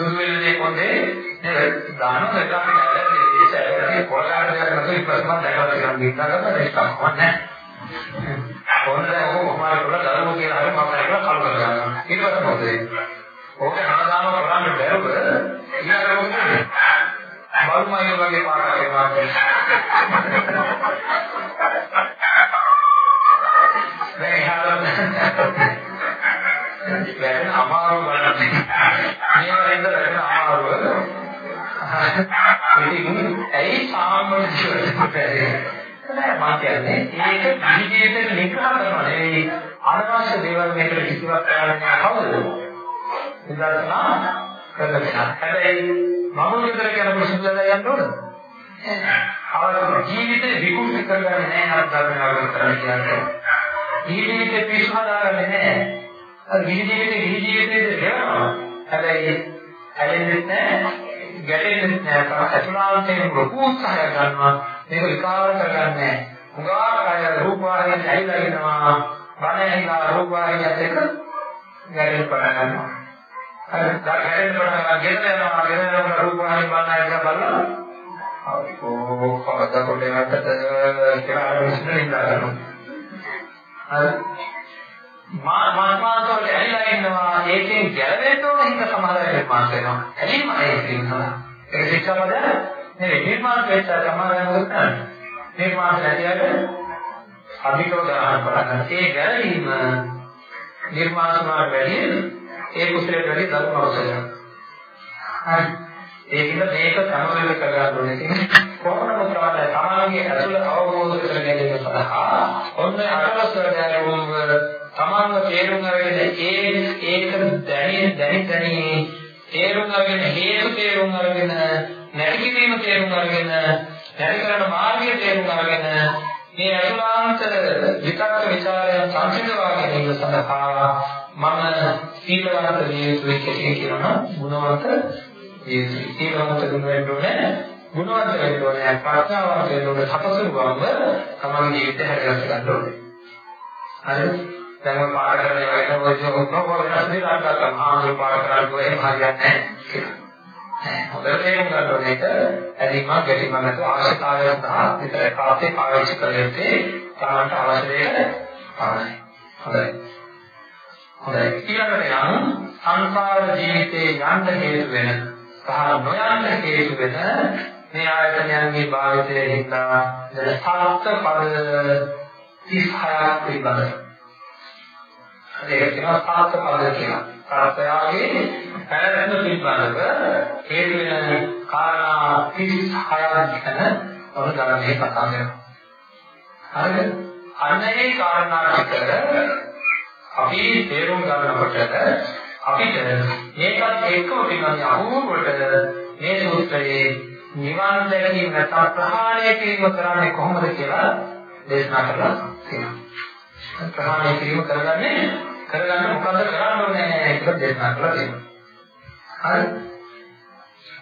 සුදු වෙන්නේ කොන්දේ නේද? දාන නැහැ. ඒක කොරකාට දෙයක් නැතුව ඉස්සරහම දැකලා තියෙනවා. ගිහින් ඒක කමන්නේ. කොන්ද ඔක කොහොමද කියලා දරුවෝ කියලා හරි මම කියලා කල් කරගන්නවා. ඊට පස්සේ මොකද වෙන්නේ? ඕක හැමදාම කරන්න බැරුව ඊළඟට මොකද? බලුමයි වගේ පාරක් එනවා. දැන් එහාට වැටෙන අමාරුව බලන්න. මේ වලින්ද වැටෙන අමාරුව. ඉතින් ඇයි සාමාන්‍ය ජීවිතේ මම කියන්නේ ඒක ජීවිතේට නිග්‍රහ කරනවා නෙවෙයි අනවශ්‍ය දේවල් මේකට කිසිවක් කරන්නේ කවුද? විදර්ශනා කරලා. හැබැයි මම විතර කියන ප්‍රශ්නවල යන්න ඕනද? අවශ්‍ය ජීවිතේ විකෘති කරගන්නේ නැහැ අර ධර්මවල කරන්නේ කියන්නේ. ජීවිතේ පිස්සු හදාගන්නේ නැහැ. අර ගිහි ජීවිතේ ගිහි ජීවිතේ ගෙවනවා. හැබැයි ඇලෙන්නේ නැහැ, ගැටෙන්නේ නැහැ. අතුලාන්තයෙන් ලොකු උත්සාහයක් ගන්නවා. මේක විකාර කරගන්නේ නැහැ. උගා කය රූපවාහිනිය ඇවිල්ලා ඉන්නවා. බණ ඇහිලා රූපවාහිනියත් එක්ක ගැටෙන්න පටන් ගන්නවා. අර ගැටෙන්න පටන් ගන්න ගෙදර යනවා. ගෙදර යනකොට රූපවාහිනිය බලන එක බලලා ඕ කවදා කොටේ වටට කියලා අර විශ්ලේෂණය කරනවා. හරි මා මාස්මාසවලට ඇලිලා ඉන්නවා. ඒකෙන් ගැලවෙන්න ඕන හින්දා සමහර අය නිර්මාණ වෙනවා ඇලීම ඒකෙන් තමයි ඒක ශික්ෂාපද නෙවෙයි. නිර්මාණ වෙච්ච සමහර අය මොකද කරන්නේ? නිර්මාණ නැතිවට අධිකව ගන්න. පටන් ඒ ගැලවීම නිර්මාණ සමාන වැඩි ඒ කුසලයට වැඩි ධර්ම අවශ්‍යයි. හරි. ඒකින්ද මේක සමවැළ කරගන්න ඕනේ කොහොමද කරන්නේ තමන්ගේ ඇතුළ අවබෝධ කර ගැනීම සඳහා ඔන්න අටලස් වලට තමන්ව තේරුම් අරගෙන ඒ ඒක දැනි දැනි දැනි තේරුම් අරගෙන හේතු තේරුම් අරගෙන නැති කිරීම තේරුම් අරගෙන නැති කරන මාර්ගය තේරුම් අරගෙන මේ අතුලාන්ත විතක්ක ਵਿਚාරයන් සංසිඳවා ගැනීම සඳහා මම සීලවන්ත විය යුතුයි කියලා ගුණවන්ත විය යුතුයි සීලවන්ත ගුණ වෙන්න ඕනේ ගුණවන්ත වෙන්න ඕනේ ප්‍රඥාවන්ත වෙන්න ඕනේ සපසුරු බව තමන්ගේ ජීවිතය හැදගස්ස ගන්න ඕනේ. හරිද දැන් ඔය පාඩ කරන ඒවා ගැන ඔය ඔක්කොම වෙනස් දෙයක් ගන්නවා. ආන්දර පාඩ කරන්නේ එහෙම හරියන්නේ නැහැ කියලා. හොඳට තේරුම් ගන්න ඕනේ ඒක ඇලිමක් ගැටීමක් නැතුව අවශ්‍යතාවය සහ විතර කාපේ පාවිච්චි කරන්නේ තමන්ට අවශ්‍ය දේ පානයි. හොඳයි. හොඳයි. ඊළඟට යම් සංසාර ජීවිතේ යන්න හේතු වෙන සහ නොයන්න හේතු වෙන මේ ආයතනයන්ගේ භාවිතයේ හින්දා සත්‍ය පද 36ක් පිළිබඳව ඒක කියනවා සාර්ථක පද කියලා. සාර්ථකයාගේ පැවැත්ම පිළිබඳව හේතු වෙන කාරණා 36ක් ගැන ඔබ ධර්මයේ කතා කරනවා. හරිද? අන්න ඒ කාරණා ටික අපි තේරුම් ගන්නකොට අපිට මේකත් එක්කම පිළිගන්න අහුවකට මේ සූත්‍රයේ නිවන් දැකීම නැත්නම් ප්‍රහාණය කිරීම කරන්නේ කොහොමද කියලා දේශනා කරලා තියෙනවා. ප්‍රහාණය කිරීම කරගන්නේ කරගන්න මොකද කරන්න ඕනේ කියලා දේශනා කරලා තියෙනවා. හරි.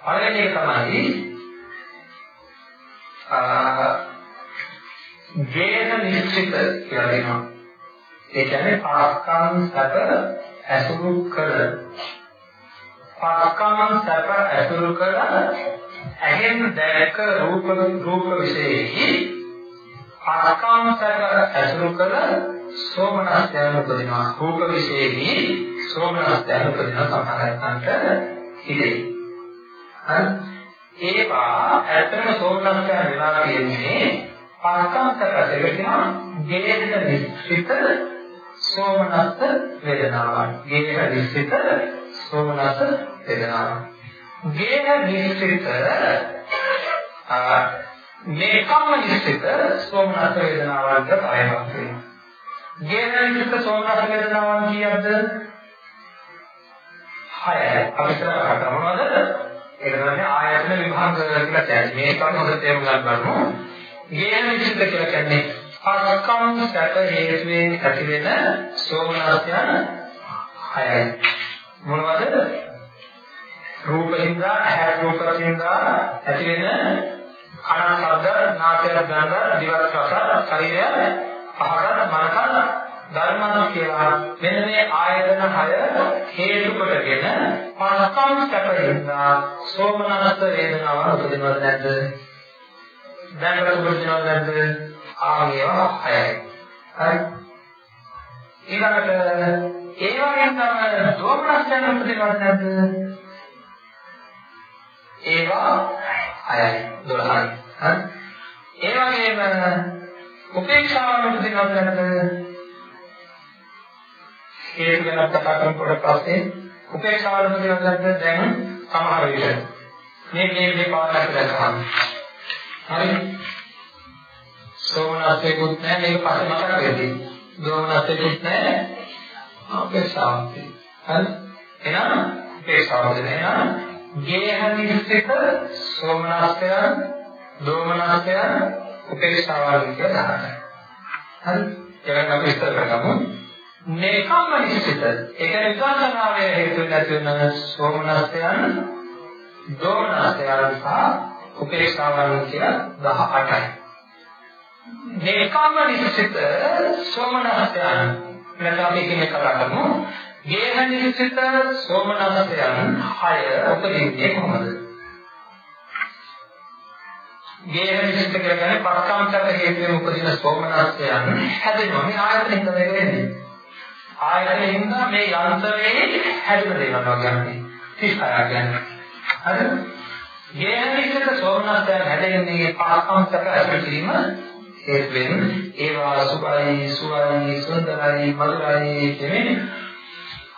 පළවෙනි එක තමයි ආ ජේන නිශ්චිත කියලා දෙනවා. ඒ කියන්නේ පාස්කම් සැප ඇසුරු කර පාස්කම් සැප ඇසුරු කර ඇහෙන් දැක රූප රූප විශේෂයි පාස්කම් සැප ඇසුරු කර සෝමනස්යන් උපදිනවා. රූප විශේෂී සෝමනස්යන් උපදිනවා සමහරයන්ට හිතේ. හරි? ඒවා ඇත්තම සෝමනස්යන් වෙලා තියෙන්නේ පස්සන්ත පැසෙකිනා ගේන නිශ්චිත සෝමනස්ස වේදනාවන් ගේන නිශ්චිත සෝමනස්ස වේදනාවන් ගේන නිශ්චිත මේකම නිශ්චිත සෝමනස්ස වේදනාවන්ට පයවක් වෙනවා. ගේනනික සෝමනස් වේදනාවන් කීයක්ද? 6යි. අපි ඉස්සරහට මොනවද? ඒක තමයි ආයතන විභාග කියලා කියන්නේ. මේක හොඳට තේරුම් ගන්න බලමු. ගේනනික කියලා කියන්නේ පස්කම් සැප හේතුවෙන් ඇති වෙන සෝමනස්යන් 6යි. මොනවද? රූපින්දා, ඇහැ රූපින්දා ඇති වෙන කන ශබ්ද, නාසය ගන්ධ, දිව රස, ශරීරය පහකට මනසට ධර්මන කියලා මෙන්න මේ ආයතන හය හේතු කොටගෙන පස්කම් සැපින්දා සෝමනස්ස වේදනාව උපදිනවද නැද්ද? දැන් උපදිනවද නැද්ද? ආගේව හයයි. හරි. ඊළඟට ඒ වගේම තමයි දෝමනස්යන් උපදිනවද නැද්ද? ඒවා 6යි 12යි. හරි. ඒ වගේම උපේක්ෂාව උපදිනවද නැද්ද? ඒක ගැන කතා කරනකොට පස්සේ උපේක්ෂාව උපදිනවද දැන් සමහර විට මේ මේ මේ පාඩක දැක්කම හරි. සෝමනස්සේකුත් නැහැ මේක පස්සේ මතක වෙදී දෝමනස්සේකුත් නැහැ. උපේක්ෂාවක් හරි. එහෙනම් උපේක්ෂාව දෙන ගේහනිස්සික සෝමනස්සයන් දෝමනස්සයන් උපේක්ෂාවල් කියලා දාන්න හරි? ඒක අපි විස්තර කරගමු. නේකම්ම නිසිත ඒක විපස්සනාවේ හේතු නැති වෙන සෝමනස්යන් දෝමනස්යන් සහ උපේක්ෂාවන් කියලා 18යි නේකම්ම නිසිත සෝමනස්යන්. නැත්නම් අපි කියන්නේ කතා කරමු ගේහ නිසිත සෝමනස්යන් 6 උපදින්නේ කොහොමද? ගේහ නිසිත කියලා කියන්නේ පස්කාන්තක හේතුවෙන් උපදින සෝමනස්යන් හැදෙනවා මේ ආයතන හින්දා වෙන්නේ ආයතනින්ද මේ යන්ත්‍රයේ හැදෙන දේවල් වගේ 36 කියන්නේ. හරිද? ගේහනිකට සෝමනස්යන් හැදෙන්නේ පාස්කම්සක ඇතුළු කිරීම හේතුවෙන් ඒවා සුභයි සුවයි සුන්දරයි මధుරයි කියන්නේ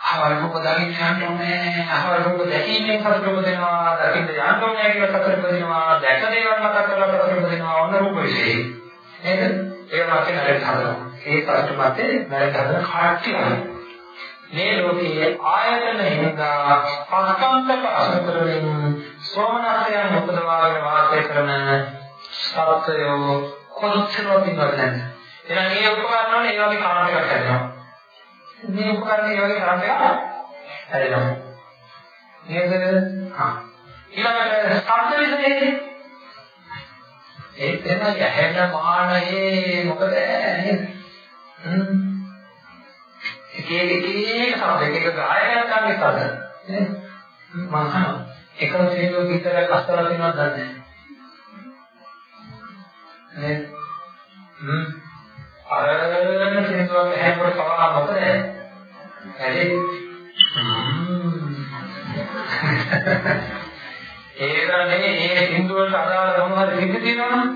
අවල් රූප දකින්න යන්න ඕනේ. අවල් රූප දැකීමෙන් සතුට උපදිනවා දකින්න යන්න ඕනේ කියලා සතුට උපදිනවා දැක දේවල් මතක් කරලා සතුට උපදිනවා ඔන්න රූප විශේෂයි නේද? ඒක මාතේ නැරෙන්න හදනවා. ඒ සතුට මතේ නැරෙන්න හදන කාට්ටිය මේ ලෝකයේ ආයතන හින්දා පස්කන්තක අසුතරෙන් සෝමනස්යන් උපදවාගෙන වාසය කරන සත්‍යෝ කොච්චරද ඉන්නවද එහෙනම් මේ උපකරණ වල ඒ වගේ කාරණා එකක් හැදෙනවා මේ උපකරණ ඒ වගේ කරන්නේ හැදෙනවා. නේද? හා. ඊළඟට ශබ්ද විශේෂයේ ඒ තමයි ඇහෙන මානයේ මොකද නේද? හ්ම්. එක එක එක ශබ්ද එක එක ගායනයක් ගන්න ඉස්සද. නේද? මහා එක සේවක විතරක් අස්තර වෙනවද දන්නේ නැහැ. නේද? හ්ම්. අරගෙන සින්දුවක් ඇහෙනකොට පවා මොකද? ඇයි? ඒකනේ ඒ සින්දු වලට අදාළ මොනවද සිද්ධ තියෙනවනම්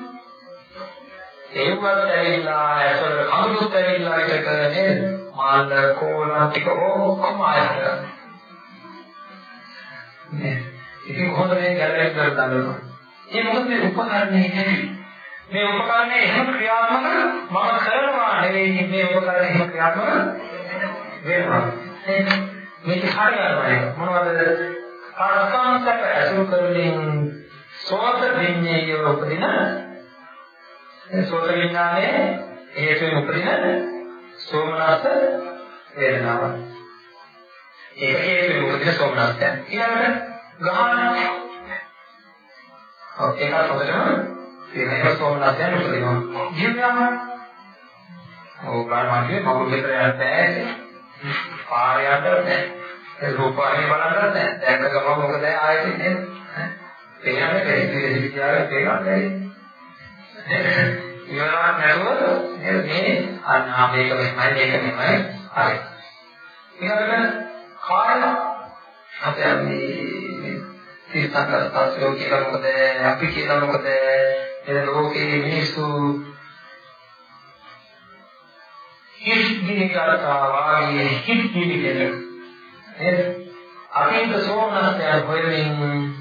ඒවත් ඇවිල්ලා ඇසවල කඳුළුත් ඇවිල්ලා එක නේද? මාන්න කෝලම් ටික ඔක්කොම ආයත නේ. ඉතින් කොහොමද මේ ගැලවෙන්න කරන්නේ? ඒ මොකද උපකරණේ නෙවෙයි. මේ උපකරණය එහෙම ක්‍රියාත්මක මම කරනවා නෙවෙයි මේ උපකරණය එහෙම ක්‍රියාත්මක වෙනවා. මේක හරියටම මොනවද? කාර්කාන්තක ඇසුරු කරමින් සෝත විඤ්ඤාණය උපදින සෝත විඤ්ඤාණය හේතුවෙන් උපදින සෝමනස්ස වේදනාව ඒක හේතුවෙන් උපදින සෝමනස්සය ඊළඟට ගහන ඔව් ඒකත් හොඳටම ඒක සෝමනස්යන් උපදිනවා. ජීවයම ඔව් ගාමන්නේ මගුල් ගෙදර යන්න බෑ. පාර යන්න බෑ. ඒ රූපాన్ని බලන්න බෑ. දැන් ගම මොකද ආයෙත් නේද? තේරෙන්නේ නැහැ. විද්‍යාවේ තේරෙන්නේ නැහැ. ඉවරක් නැතුව නේද මේ අන්න මේක මෙහෙමයි මේක මෙහෙමයි හරි. ඊළඟට කාය අපේ මේ තීර්ථකස්තස්යෝ කියලා මොකද අපි කියලා මොකද එන ලෝකයේ මිනිස්සු හිස්ගිනි කරතා වාගේ හිස්ගිනි කියන නේද අතීත සෝමනස්යන් හොයමින්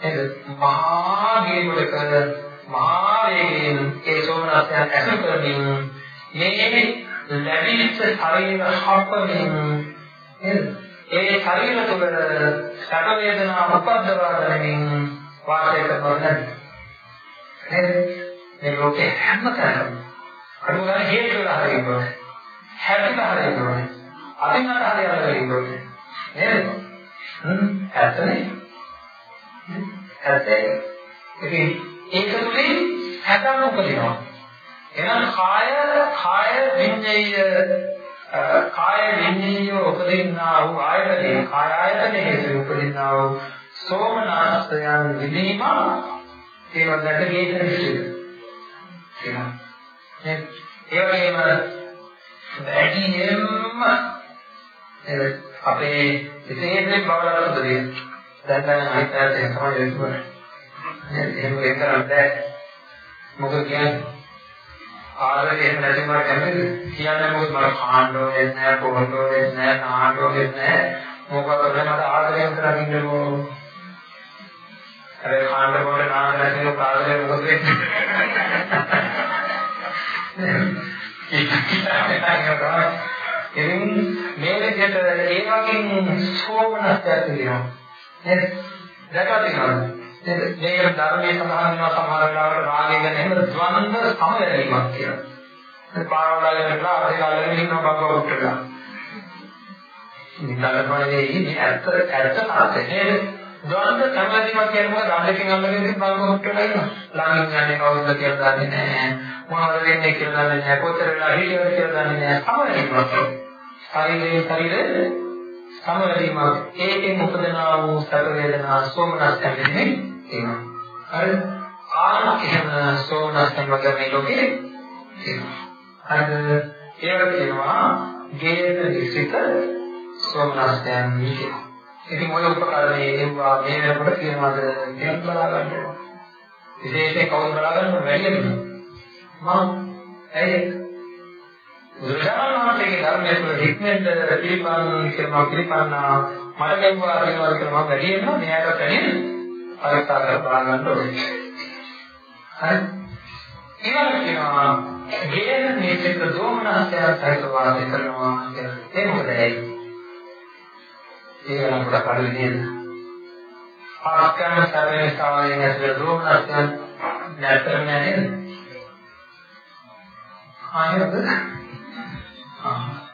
නේද මහා ගේමලක මහා වේගයෙන් ඒ සෝමනස්යන් ඇසුරු කරමින් මේ ලැබිච්ච ශරීර හපමින් නේද ඒ ශරීර තුළ සැප වේදනා උපද්දවා ගැනීම වාසය කරනවා. නේද නේද? මේ ලෝකේ හැම තැනම අනුගාන හේතු වෙලා හරිනවා. හැදෙලා හරිනවා. අදින්නට හරියලා හරිනවා. නේද? හ්ම් ඇත්තනේ. ඇත්තේ. ඉතින් ඒක තුලින් හැදන්න උපදිනවා. එහෙනම් කාය කාය විඤ්ඤය කාය විඤ්ඤාණය උපදින්නා වූ ආයතනයේ කාය ආයතනයේ උපදින්නා වූ සෝමනස්සයන් විදීම ඒවා දැක ගේතන විශ්ය. ඒ වගේම වැඩියෙන්ම අපේ විශේෂයෙන් බවලට දෙන්නේ. දැන් දැන් අනිත්‍යයට තමයි වෙන්නේ. එහෙම වෙන්න බෑ. මොකද කියන්නේ ආදරේ එහෙම නැති වුණා කැමතිද? කියන්නේ මොකද මම කාණ්ඩ ඕනෙත් නැහැ, පොහොන්ඩ ඕනෙත් නැහැ, නාන්න ඕනෙත් නැහැ. මොකද මට ආදරයෙන් කරන් ඉන්නකෝ. අර කාණ්ඩ පොහොන්ඩ නාන්න නැතිව ආදරේ මොකද වෙන්නේ? ඉතින් මේ විදිහට ඒ වගේ සෝමනස්යක් තියෙනවා. නේද? දැකලා තියෙනවද? නේද? මේ ධර්මයේ සඳහන් වෙනවා සමහර වෙලාවට රාගය ගැන එහෙම ද්වන්ද සමවැදීමක් කියලා. ඒ පාරවල් වලට අපේ කාලේ ඉන්නවා බබ්බා උට්ටලා. නිතරමනේ ඉන්නේ ඇත්ත ඇත්ත තාත්තේ නේද? ද්වන්ද සමවැදීමක් කියන්නේ මොකද? අඬකින් අඬකින් බබ්බා උට්ටලා ඉන්නවා. ළඟින් යන්නේ කවුද කියලා දන්නේ නැහැ. මොනවද වෙන්නේ කියලා දන්නේ නැහැ. කොතර වෙලා හිටියද කියලා දන්නේ නැහැ. සමවැදීමක්. ශරීරයෙන් ශරීරේ සමවැදීමක්. ඒකෙන් උපදනා වූ සැප වේදනා සෝමනස් කියන්නේ තියෙනවා. හරිද? ආන එහෙම සෝනස්තන් වගේ මේ ලෝකේ තියෙනවා. හරිද? ඒකට කියනවා ගේන විසිත සෝමනස්තයන් කියලා. ඉතින් ඔය උපකරණයේ ඒවා මේ වෙනකොට කියනවාද කියන බලා ගන්න. විශේෂයෙන් කවුරු බලා ගන්න වැඩිද? මම ඇයි බුදුරජාණන් වහන්සේගේ ධර්මයේ තුල හික්මෙන්ද පිළිපන්න කියලා මම පිළිපන්නා මට ගැඹුවා කියනවා කියලා මම වැඩි වෙනවා මෙයාට වැඩි පරීක්ෂා කරලා බලන්න ඕනේ. හරි. ඊළඟට කියනවා ගේන මේක දෝමනස්ය සහිත වාසය කරනවා කියලා. ඒ මොකද ඇයි? ඒක නම් පොඩක් අඩු නේද? පාස්කම් සර්වේ ස්ථාවරයෙන් ඇතුළේ දෝමනස්යන් නැතරම නේද? ආයෙත් ආ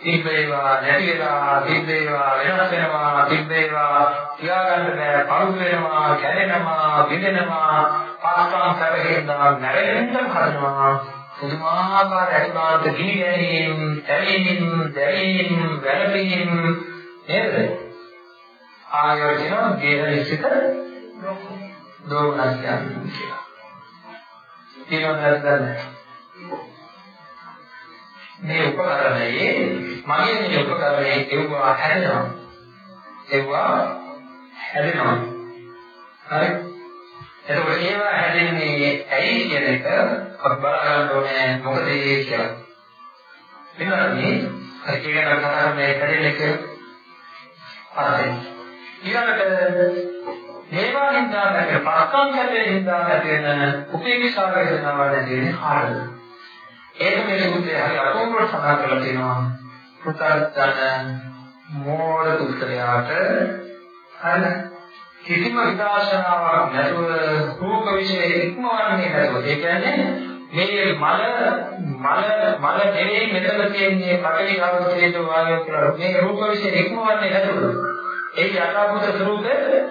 තිබේවා නැති වෙලා තිබේවා වෙනස් වෙනවා තිබේවා තියාගන්න බෑ පරුදු වෙනවා කැරෙනවා බිඳෙනවා පාස්කම් සැපහෙන්දා නැරෙන්න හදනවා පුදුමාකාර අනිවාර්ය ගිනි ගැනීම තැවීම දැවීම වැළපීම නේද ආයෝජන ගේහලිසිත දෝමනස්යන් කියලා ඊළඟට දැන් මේ උපකරණයේ මගේ මේ උපකරණයේ එව්වා හැදෙනවා. එව්වා හැදෙනවා. හරි. එතකොට ඒවා හැදෙන්නේ ඇයි කියන එක අපි බලා ගන්න ඕනේ මොකද ඒ කියලා. වෙනවානේ අර කියන කතාව මේ හැදෙන්නේ කියලා. හරි. ඊළඟට මේවා හින්දා නැති පස්කම් හින්දා නැති වෙන උපේක්ෂා වේදනාව නැති වෙන්නේ කාටද? ඒක මේ සූත්‍රයේ හරි අපූර්ව සඳහන් කරලා තියෙනවා. පුතර්ජන මෝඩ පුත්‍රයාට හරි කිසිම විදර්ශනාවක් නැතුව රූප විශේෂ ඉක්මවන්නේ නැතුව ඒ කියන්නේ මේ මල මල මල දෙවේ මෙතන තියෙන්නේ පටවි ආවෝතේජ වායෝ කියලා මේ රූප විශේෂ ඉක්මවන්නේ නැතුව ඒ යථාභූත ස්වરૂපේ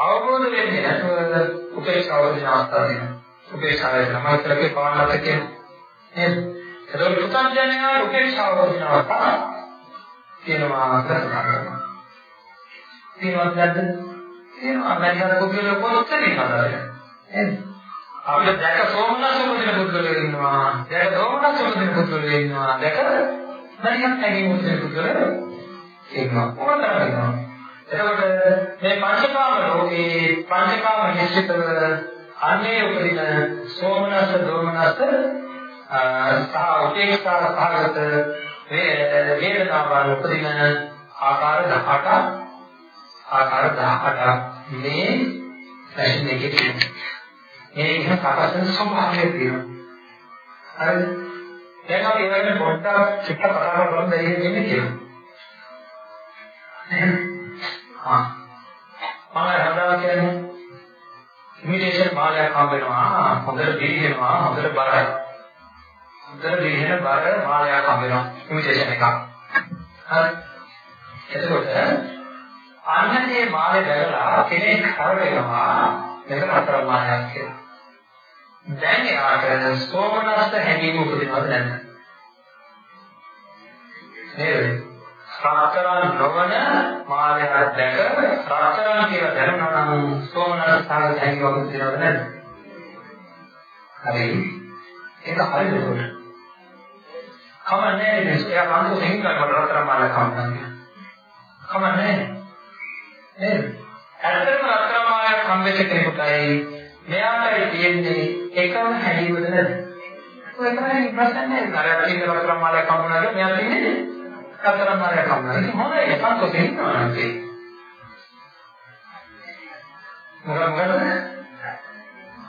අවබෝධ වෙන්නේ නැතුව උපේක්ෂාව වෙන අවස්ථාවක් තියෙනවා උපේක්ෂාවේ තමයි කරේ පවන්නත් කියන්නේ නේද? ඒතකොට පුතඥයා උපේක්ෂාව කරනවා තමයි කියනවා කරනවා. තියෙනවද නැද්ද? තියෙනවා. මම කුපියල කොච්චර ඉන්නවද? නේද? අපිට දැක සෝමනස් උපදින පුද්ගලයෝ ඉන්නවා. දැක දෝමනස් උපදින පුද්ගලයෝ ඉන්නවා. දැක නැරියක් නැගී උපදින පුද්ගලයෝ ඉන්නවා. කොහොමද කරන්නේ? එතකොට මේ පංචකාම ලෝකේ පංචකාම නිශ්චිතව අන්නේ උපදින සෝමනස් දෝමනස් සහ උපේක්ෂා සහගත වේදනාවන් උපදින ආකාර 18 ආකාර 18 මේ ප්‍රශ්න එකේ තියෙනවා. මේක සකසන ස්වභාවය තියෙනවා. හරිද? දැන් අපි ඒවගෙන පොඩ්ඩක් චිත්ත කතා කරමු දෙන්නේ දෙන්නේ කියලා. හා මම හදා කියන්නේ ඉමිටේෂන් මාලයක් හම්බ වෙනවා හොඳට දිලිනවා හොඳට බරයි හොඳට දෙහෙන බර මාලයක් හම්බ වෙනවා ඉමිටේෂන් එකක්. හරි. එතකොට අන්නනේ මාලේ බැලලා කෙනෙක් හරවෙනවා මෙතන අතර මාලයක් කියලා. දැන් එයාට සෝමනස්ස හැඟීම උපදිනවද නැද්ද? නේද? රත්තරන් නොවන මායයක් දැක රත්තරන් කියලා දැනුණා නම් සෝමනස් සාගත හැකි වගේ තියෙනවද නැද්ද? හරි. ඒක හරිද උඩ? කමන්නේ නේද? එයා කන්තු දෙහින් කරකට රත්තරන් මාල කම්න්නේ. කමන්නේ නේද? ඇත්තටම රත්තරන් මාලයක් හම්බෙච්ච කෙනෙකුටයි මෙයාටයි තියෙන්නේ එකම හැදීමද නැද්ද? ඔය තමයි ප්‍රශ්නේ නෑ. අර තියෙන රත්තරන් මාලයක් හම්බුනාද මෙයා තියෙන්නේ කතරම් මාරය කම්මයි. ඉතින් හොඳයි සන්තෝෂෙන් ඉන්නවා නම් ඒ. මොකද මොකද?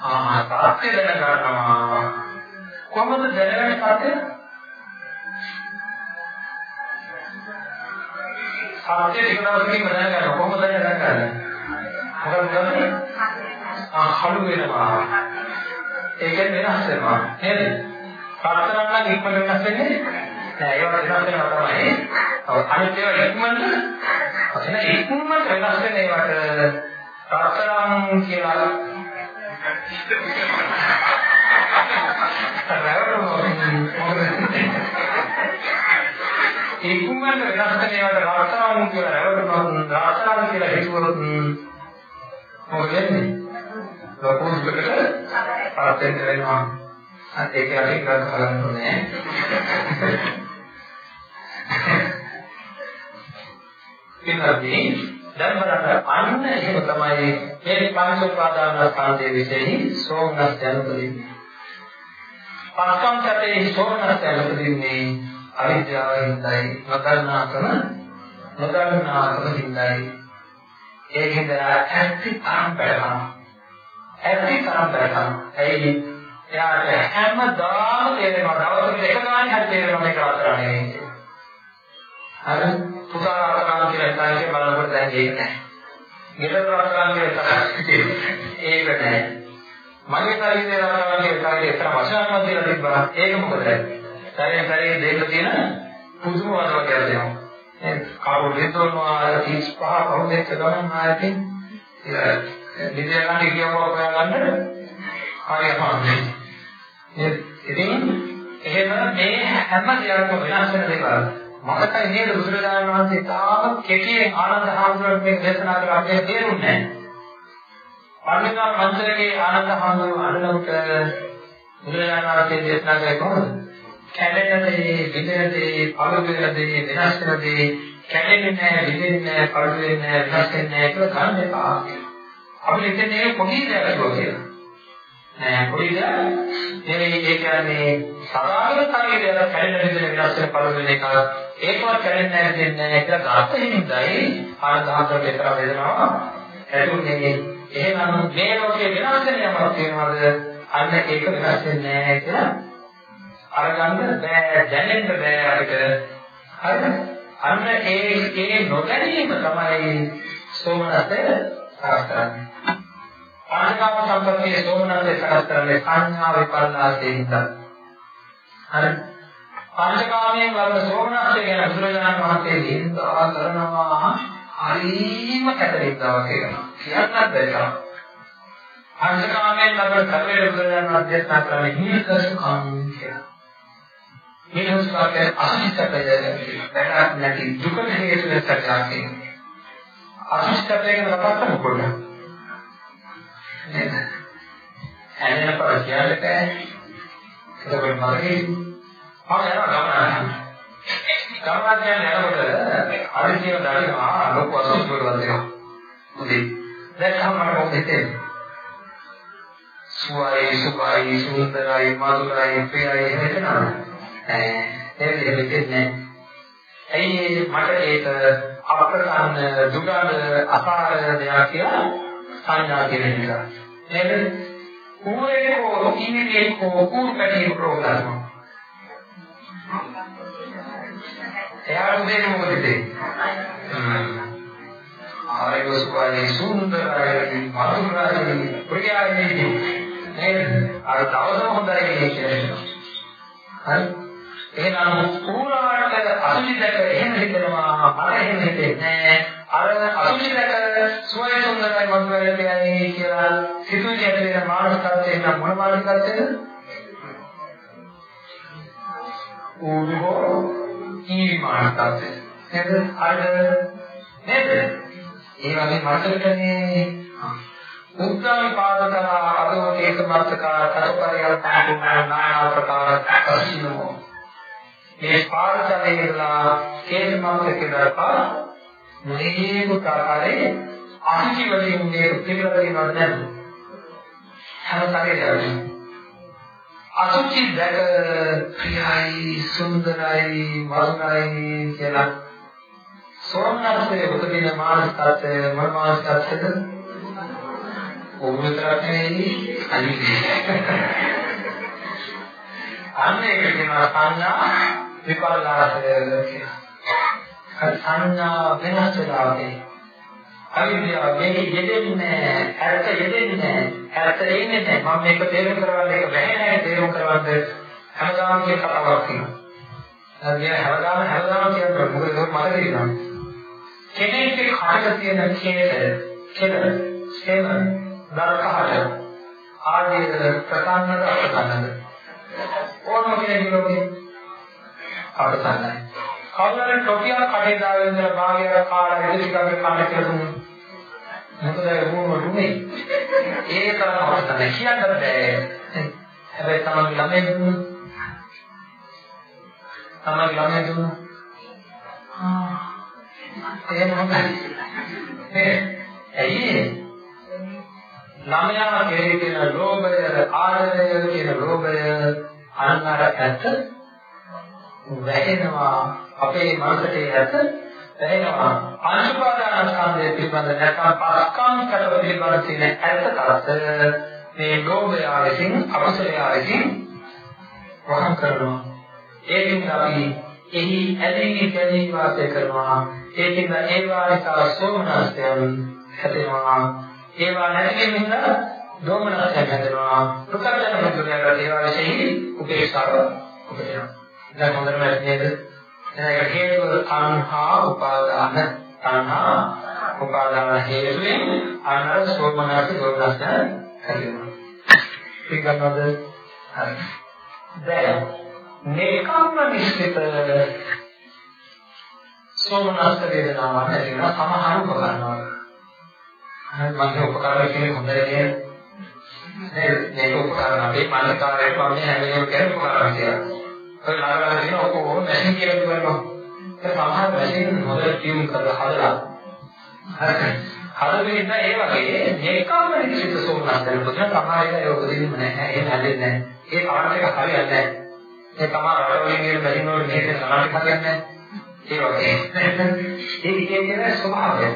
ආ සත්‍ය දැන ගන්නවා. කොහොමද දැනගන්නේ සත්‍ය? සත්‍ය ටික දවසකින් දැනගන්න කොහොමද දැනගන්නේ? මොකද මොකද? ආ හලු වෙනවා. ඒක වෙනස් වෙනවා. නේද? සතරක් නම් ඉක්මනට වෙනස් වෙන්නේ නෑ ඒවා වෙනස් වෙනවා තමයි. අනිත් ඒවා ඉක්මනට එන ඉක්මනට වෙනස් වෙන ඒවට රත්තරන් කියලා ඉක්මනට වෙනස් වෙන ඒවට රත්තරන් කියලා රැවටුනොත් රත්තරන් කියලා හිතුවොත් මොකද වෙන්නේ? ලොකු දුකට පරතෙන් වෙනවා. ඒක අපි කරගන්න ඕනේ. පින්වත්නි දැන් බලන්න අන්න එහෙම තමයි මේ පංච උපාදාන ස්කන්ධයේ විශේෂයි සෝමනස් යනුපදින්නේ. පස්කම්කතේ සෝමනස් යනුපදින්නේ අවිද්‍යාවෙන්දයි නොදන්නාකම නොදන්නාකම හින්දායි ඒකෙන්ද ඇත්ති තරම් බැලනවා. ඇත්ති තරම් බැලනවා. ඇයි එයාට හැමදාම තේරෙනවා දවසකට එක ගානේ හරි තේරෙනවා මේක අතරන්නේ නෙවෙයි. අර පුතා අතරන් කියලා හිතාගෙන බලනකොට දැන් ඒක නැහැ. ගෙදර අතරන් කියලා ඒක නැහැ. මගේ ශරීරය අතරන් කියලා හිතාගෙන එතන වශාන්වත් කියලා තිබ්බා. ඒක මොකද? ශරීරය ශරීරය දෙන්න තියෙන පුදුම වදවක් කියලා දෙනවා. ඒ කවුරු දෙතෝනවා 35 කවුරු දෙක ගමන් ආයතින් ඉතින් ගන්න කියවුවා හොයාගන්න හරි අමාරුයි. ඉතින් එහෙම මේ හැම දෙයක්ම වෙනස් වෙන දේවල් මතකයි නේද බුදුරජාණන් වහන්සේ තාම කෙටියෙන් ආනන්ද හාමුදුරුවෝ මේ දේශනා කරලා අපේ තේරුන්නේ නැහැ. පන්විනා මන්ත්‍රයේ ආනන්ද හාමුදුරුවෝ අනුලෝක බුදුරජාණන් වහන්සේ දේශනා කරේ කොහොමද? කැඩෙන දේ, විදෙන දේ, පළුවෙන දේ, වෙනස් වෙන දේ, කැඩෙන්නේ නැහැ, විදෙන්නේ නැහැ, පළු වෙන්නේ නැහැ, වෙනස් වෙන්නේ නැහැ කියලා ගන්න එපා. අපිට ඉතින් ඒක පොඩි දෙයක් කියලා. නෑ පොඩිද නෙවෙයි. ඒ කියන්නේ සාමාන්‍ය ශරීරය කැඩෙන විදිහ වෙනස් වෙන පළවෙනි එක. ඒකවත් කැඩෙන්නේ නැහැ දෙන්නේ කියලා ගන්න හින්දායි ආනන්දහතර විතර වේදනාව ඇතුන්නේ එහෙනම් මේ ලෝකේ වෙනස් වෙන යමක් තියෙනවද? අන්න ඒක වෙනස් වෙන්නේ නැහැ කියලා අරගන්න බෑ දැනෙන්න බෑ අපිට. හරිද අන්න ඒ ඒ නොදැනීම තමයි සෝමනත සාස්ත්‍රන්නේ පංචකාම සම්පත්තියේ සෝමනස්සේ සකස් කරන්නේ සංඥා විපල්ලාසයේ හිතයි. හරි. පංචකාමයෙන් ලබන සෝමනස්සේ ගැන බුදුරජාණන් වහන්සේ දේශනා කරනවා හරිම කැතරින්දා වගේ කරනවා. කියන්නත් බැහැ. පංචකාමයෙන් ලබන කර්මයේ බුදුරජාණන් වහන්සේ දේශනා කරන්නේ හිතසුඛං කියලා. මේ හොස්කාගේ අසිතපය වැඩක් නැති දුකට හේතු වෙන සත්‍යයක් කියන්නේ. අසිතපය ගැන කතා කරනකොට නේද? ඇලෙනකොට කියන්න බෑ. ඒකවල මගේ මම යනවා ගමන. ගමන කියන්නේ යනකොට අර කියන දඩිනවා ලොකු අසුබුර වදිනවා. උදේ. දැක්කම මට මොකද හිතෙන්නේ? සුවයි සුඛයි සුන්දරයි මధుරයි ප්‍රියයි හිතනවා. ඈ ඒක හිතෙන්නේ ඇයි මට ඒක අප්‍රසන්න දුගඳ අසාර දෙයක් කියලා සංඥා කියන එක. නේද? ඌරේ කෝ ඉන්නේ කෝ ඌර කඩේ ප්‍රෝග්‍රෑම්. එයාට දෙන්නේ මොකද දෙන්නේ? ආයෝස්වාදී සුන්දරයි මధుරයි ප්‍රියයි නේද? අර දවසම හොඳයි කියන්නේ. හරි? එහෙනම් ඌරාට අසුචි දැක එහෙම හිතනවා මට එහෙම හිතෙන්නේ නැහැ. අර අසුචිලක සුවය සුන්දරයි මధుරයි කියන්නේ කියලා සිතුවිලි ඇති වෙන මානසිකත්වයෙන් නම් මොන මානසිකත්වයද? ඌරුව ටීවී මානකත්වය. නේද? හරිද? නේද? ඒ වගේ මතකනේ උද්දාමි පාදකලා අදෝ ඒක මතකා කරපරියල් පාදුනා නානා ප්‍රකාර අසිනෝ මේ පාදකලේ ඉඳලා කේස් මතක කියලා මේ කුතරේ අහිමි වලින් මේ පිළිවෙල තියෙනවද නැද්ද? හැමතැනම අසුචි දැක ප්‍රියයි සුන්දරයි වර්ණයි කියලා සෝමනස්සේ උපදින මානසිකත්වය මොන මානසිකත්වයද? ඕමතරකේ අන්නේ කියනවා සංඥා විපල්ලාසය කියලා. සංඥා වෙනස් වෙලා තියෙනවා. අවිද්‍යාව මේක යෙදෙන්නේ ඇත්ත යෙදෙන්නේ ඇත්ත එන්නේ නැහැ. මම මේක තේරුම් කරවන්න ඒක බැහැ නැහැ තේරුම් කරවන්න. හැමදාම කියන කතාවක් තියෙනවා. දැන් හැමදාම හැමදාම කියන්නේ මොකද ඒක මතක තියෙනවා. කෙනෙක්ගේ කාටද තියෙන කේත කෙල සේම දරකහට ආදී ප්‍රකාශනද අපසන්නද ඕනම කෙනෙක් ලෝකේ අපසන්නයි කවුරුහරි ටොපියක් කඩේ දාගෙන ඉඳලා භාගයක් කාලා ඉදිරියට කන්න කියලා දුන්නොත් මොකද වුණු දුන්නේ ඒක තරම් අවස්ථා නැහැ කියන්නත් බෑ. හැබැයි තමයි ළමයි දුන්නු තමයි ළමයි දුන්නු ආ එහෙම හොඳයි. නේ ඇයි? ළමයා කෙරේ තියෙන ලෝභය ආදරය කියන ලෝභය අන්නර ඇත්ත වැහෙනවා අපේ මනසට ඇත්ත දැනෙනවා පංචපාදානස්කන්ධය පිළිබඳ නැත්නම් පස්කම් කඩ පිළිබඳ තියෙන ඇත්ත තරස මේ ලෝභය ආරසින් අපසලය ආරසින් වහන් කරනවා. ඒකින් අපි එහි ඇලී ගැලී වාසය කරනවා. ඒකින් ඒවා නිසා සෝමනස්යන් හැදෙනවා. ඒවා නැති නිසා දෝමනස්යන් හැදෙනවා. පුතර්ජන මුද්‍රණය ඒවා විශේෂයි උපේක්ෂාව උපදිනවා. දැන් හොඳටම නේද ඒක හේතුව තණ්හා උපාදාන තණ්හා උපාදාන හේතුවෙන් අනර සෝමනස දෝනස හැදෙනවා. ඒක ගන්නවද? හරි. දැන් මේකම නිශ්චිත සෝමනස වේදනාව හැදෙනවා සමහර උපකරනවා. හරි මම උපකරණ කියන්නේ හොඳ නේද? නේද? මේක උපකරණ අපේ මනකාරයට මම හැම වෙලේම කියන උපකරණ කියලා. ඔය ළඟ තියෙන ඔක්කොම මැෂින් කියලා කියනවා. ඒක සමහර මැෂින් හොඳට ටියුන් කරලා හදලා. හරි. හදගෙන ඒ වගේ මේකම නිශ්චිත සෝමනස් කරනකොට සමහර අය ඔක දෙන්නේ නැහැ. ඒක හැදෙන්නේ නැහැ. ඒ කාර්ය එක හරියන්නේ නැහැ. ඒ තමයි රටවලින් කියන මැෂින් වල මේක සමාන හරියන්නේ නැහැ. ඒ වගේ. ඒක කියන්නේ ස්වභාවය.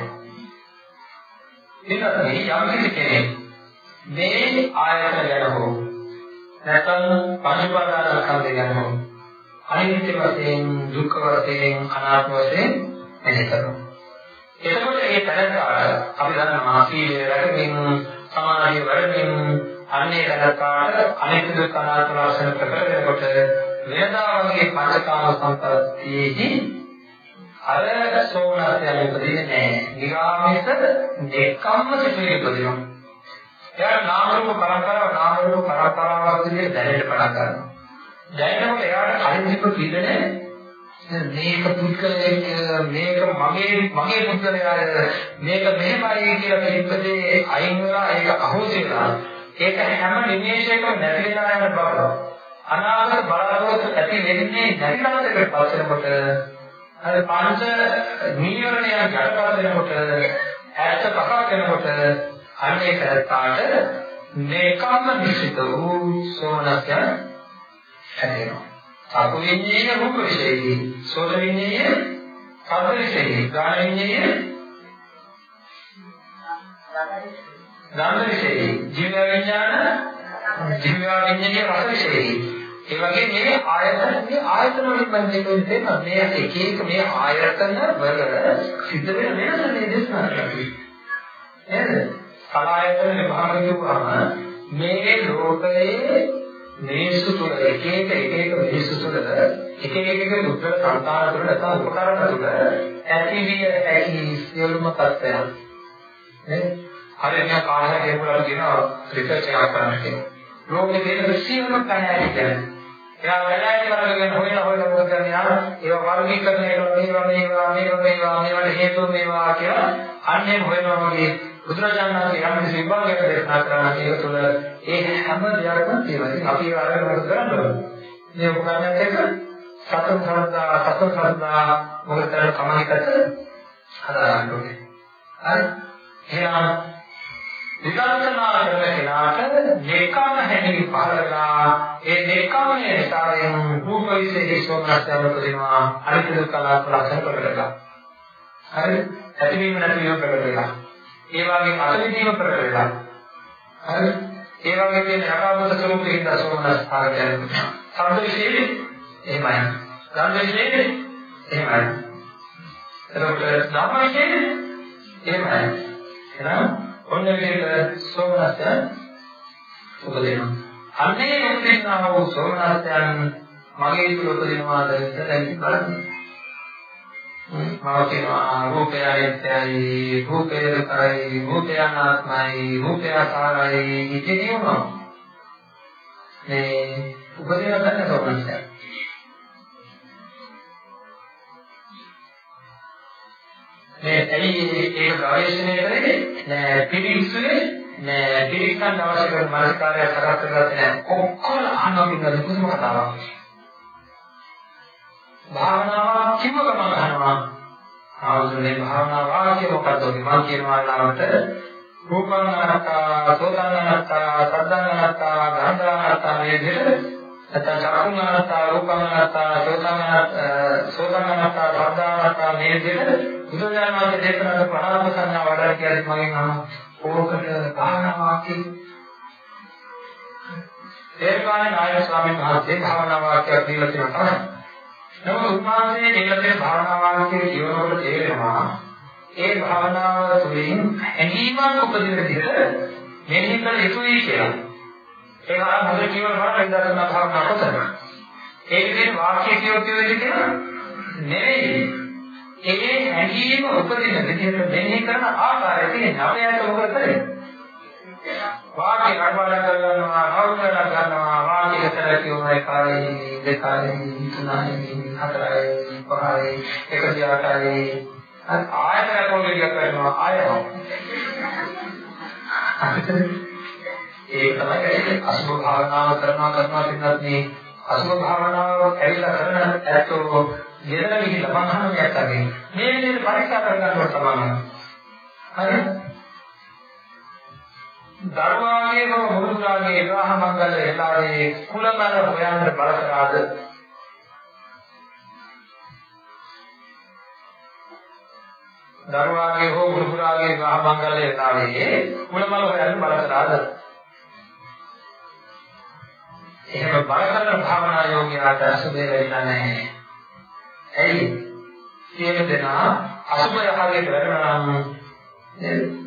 ඒකත් යම් කෙනෙක් මේ ආයතන ගැන හෝ නැත්නම් පංචපාදාන ස්කන්ධය ගැන හෝ අනිත්‍ය වශයෙන් දුක්ඛ වශයෙන් අනාත්ම වශයෙන් මෙහෙ කරනවා. එතකොට මේ තැනට අපි දන්නවා සීලය රැකගෙන සමාධිය වඩමින් අන්නේ තැනට අනිත්‍ය දුක්ඛ අනාත්ම වශයෙන් ප්‍රකට වෙනකොට වේදා වගේ පංචකාම සම්පත්තියේදී අර සෝමනස්යන් උපදින්නේ නැහැ. නිරාමේත දෙකම්ම සිදුවේ උපදිනවා. එයා නාම රූප පරම්පරාව නාම රූප පරම්පරාවක් විදිහට දැනෙන්න පටන් ගන්නවා. දැනනකොට එයාට කලින් තිබ්බ පීඩන මේක පුද්ගලයෙක් මේක මගේ මගේ පුද්ගලයාය මේක මෙහෙමයි කියලා පිළිපදේ අයින් වෙලා ඒක අහෝසි වෙලා ඒක හැම නිමේෂයකම නැති වෙලා යන බව. අනාගත බලාපොරොත්තු ඇති වෙන්නේ නැතිවකට පස්සෙනකොට අර පංච නීවරණය යටපත් වෙනකොට ඇත්ත පහක් වෙනකොට අන්නේ කරතාට මේකම නිසිත වූ සෝමනස්ය. හැදෙනවා. චක්කු විඤ්ඤාණය රූප විශේෂයි. සෝත විඤ්ඤාණය ශබ්ද විශේෂයි. ගාන විඤ්ඤාණය ගන්ධ විශේෂයි. ජීව විඤ්ඤාණ ජීව විඤ්ඤාණය රස විශේෂයි. ඒ වගේ මේ ආයතන මේ ආයතන වලින් මම කියනවා මේ එක එක මේ ආයතන වල සිද්ධ වෙන වෙනස මේ දේශනා කරන්නේ. නේද? කලායතන විභාග කියුවාම මේ ලෝකයේ මිනිස්සු තුළ එක එක එක එක මිනිස්සු තුළ එක එක එක පුද්ගල සංකාර තුළ නැත්නම් උපකරණ තුළ ඇතිවිය හැකි සියලුම තත්ත්වයන්. නේ? හරියට කාහය කියනවා කියනවා රිසර්ච් එකක් කරන්න කියලා. ලෝකේ තියෙන සියලුම පැහැදිලි කියන්නේ එයා වෙලාවට කරගෙන හොයන හොයන මොකද කරන්නේ? යා ඒවා වර්ගීකරණය කරලා මේවා මේවා මේවා මේවා මේවට හේතු මේවා කියලා අන්නේ හොයනවා වගේ බුදුරජාණන් වහන්සේ යම් කිසි විභාගයක් දේශනා කරනවා ඒක තුළ ඒ හැම දෙයක්ම තියෙනවා. ඉතින් අපි ඒක අරගෙන මොකද කරන්නේ? මේ උපකරණයත් එක්ක සතර සරදා සතර සරදා මොකද කරන්නේ කමනිකට හදාගන්න ඕනේ. හරි? එහෙනම් විදර්ශනා කරන කෙනාට නිකම් හැටි පහළලා ඒ නිකම්යේ නිසායෙන් රූප විශේෂ සෝමනස්යව උපදිනවා අනිත් කලාව ලක්ෂණ ප්‍රකට කරලා. හරි? ඇතිවීම නැතිවීම ප්‍රකට වෙලා. ඒ වගේම අසවිදීම ප්‍රකට වෙලා. හරි? ඒ වගේ තියෙන යකාමත ස්වરૂපයෙන් දසෝමනස් භාගය යනවා. ශබ්ද විශේෂ එහෙමයි. ගන්ධ විශේෂ එහෙමයි. එතකොට ධම්ම විශේෂ එහෙමයි. එහෙනම් ඔන්න විදිහට සෝමනස්ය උපදිනවා. අන්නේ උපදිනා වූ සෝමනස්යන් මගේ තුල උපදිනවාද කියලා දැන් බලන්න. මම කියනවා රූපය අනිත්‍යයි රූපය දුකයි රූපය අනාත්මයි රූපය අසාරයි ඉතින් කියනවා මේ උපදින ගන්න සෝමනසය මේ ඇයි ඒක ගවේෂණය කරන්නේ? නෑ පිළිස්සුනේ නෑ පිළිස්සන්න අවශ්‍ය කරන මානසිකාරය සකස් කරගත්තේ නෑ. ඔක්කොම අහනවා කියන දුකම කතාවක්? භාවනාව කිව්ව ගමන් අහනවා ආවුනේ භාවනා වාක්‍ය මොකද්ද මම කියනවා ලාවට රූපං අනත්තා සෝතං අනත්තා සද්දං අනත්තා ගන්ධං අනත්තා මේ විදිහට නැත්නම් චක්කුං අනත්තා රූපං අනත්තා සෝතං අනත්තා සෝතං අනත්තා සද්දං අනත්තා මේ විදිහට බුදුරජාණන් වහන්සේ දේශනා කරන ප්‍රහාණ සංඥා වඩා කියලා මගෙන් අහනවා ඕකට භාවනා වාක්‍ය ඒකානේ නායක ස්වාමීන් වහන්සේ භාවනා වාක්‍යයක් දීලා තියෙනවා තමයි. නමුත් උන්වහන්සේ දෙලතේ භාවනා වාක්‍යයේ ජීවනවල තේරෙනවා ඒ භාවනාව තුළින් ඇඟීමක් උපදින විදිහට මෙනෙහි කළ යුතුයි කියලා. ඒක අර මොකද කියවන බලන්න ඉඳලා භාවනා කරනවා. ඒ විදිහේ වාක්‍ය කියවතිය වෙන්නේ කියලා නෙවෙයි. ඒ ඇඟීම උපදින විදිහට මෙනෙහි කරන ආකාරය තියෙන අපයට මොකද කරන්නේ? වාක්‍ය කඩවල කරගන්නවා, නවුනලා ගන්නවා, වාක්‍ය විතර කියවන එකයි, දෙකයි, තුනයි, හතරයි, පහයි, එකසිය අටයි. ආයතන කොල්ලියක් කරනවා. ආයතන. ඒක තමයි අසුභ භාවනාව කරනවා කරනවා පින්නත් මේ අසුභ භාවනාව ඇවිල්ලා කරන ඇත්තෝ ගෙදර ගිහිල්ලා මං අහන්නේ නැත්තගේ මේ විදිහට පරීක්ෂා කරගන්නකොට තමයි. හරි? දරුවාගේ හෝ මුරුදුරාගේ විවාහ මංගල වෙලාවේ කුලමල හොයන්න බල දරුවාගේ හෝ මුරුදුරාගේ විවාහ මංගල වෙලාවේ කුලමල හොයන්න බල කරාද එහෙම බල කරන භාවනා යෝගියාට අසුබේ වෙලා නැහැ ඇයි සියලු දෙනා අසුබය හරියට වැඩනවා නම්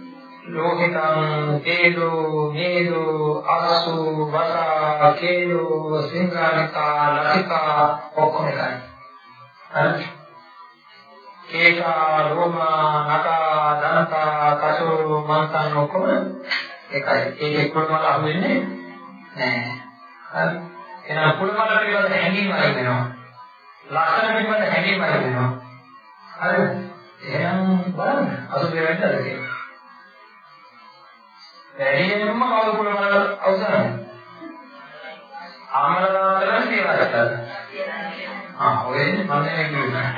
ලෝහිතං තේජෝ මේජෝ අසු වසා කේයෝ සිංහානිකා ලසිකා ඔක්කොම එකයි. හරි. කේකා රෝමා නකා දන්තා කසෝ මන්තන් ඔක්කොම එකයි. ඒකේ කුණවල අහුවෙන්නේ නැහැ. හරි. එහෙනම් කුණවල පිළිබඳ හැඟීම අයින් වෙනවා. ලක්ෂණ පිළිබඳ හැඟීම අයින් වෙනවා. හරි. එහෙනම් බලන්න අසුබේ වෙන්නද කියලා. වැඩියෙන්ම කවුරු කුල වල අවසානයි. ආමල දාතර සේවා කරලා. ආ ඔය මම කියන්නේ.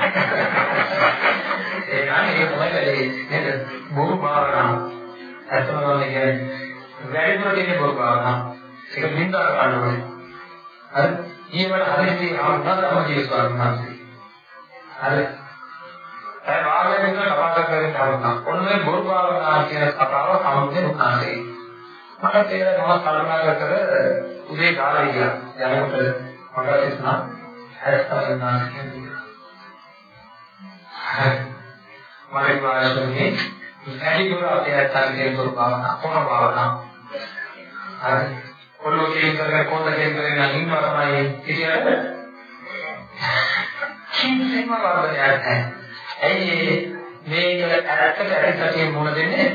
ඒ නම් ඒක තමයි වැඩි නේද? බොරු භාවනාව. ඇත්තම තමයි කියන්නේ වැඩිපුර තියෙන බොරු භාවනාව. ඒක බින්දා කරන්න ඕනේ. හරි? ඊවල හරියට ආමදාම ජීවිතවල මානසික. හරි? ඒ වාග්යයෙන් කතා කරගෙන යනවා. ඔන්න මේ බොරු භාවනා කියන කතාව සමුදේ උනාසේ. මට තේරෙන මම කල්පනා කර උදේ කාලේ ගියා. යනකොට මට හිතුණා හැස්තම නාස් කියන්නේ. මම වායසනේ වැඩි දුර අපේ ඇත්තන් කියන බොරු භාවනා කොන භාවනා. හරි. ඔළුව කියන කරගෙන කොන්ද කියන කරගෙන ඉන්නවා තමයි ඉතින් කිසිම වර්ධනයක් නැහැ. ඇයි මේක ඇත්තට ඇත්තට මොන දෙන්නේ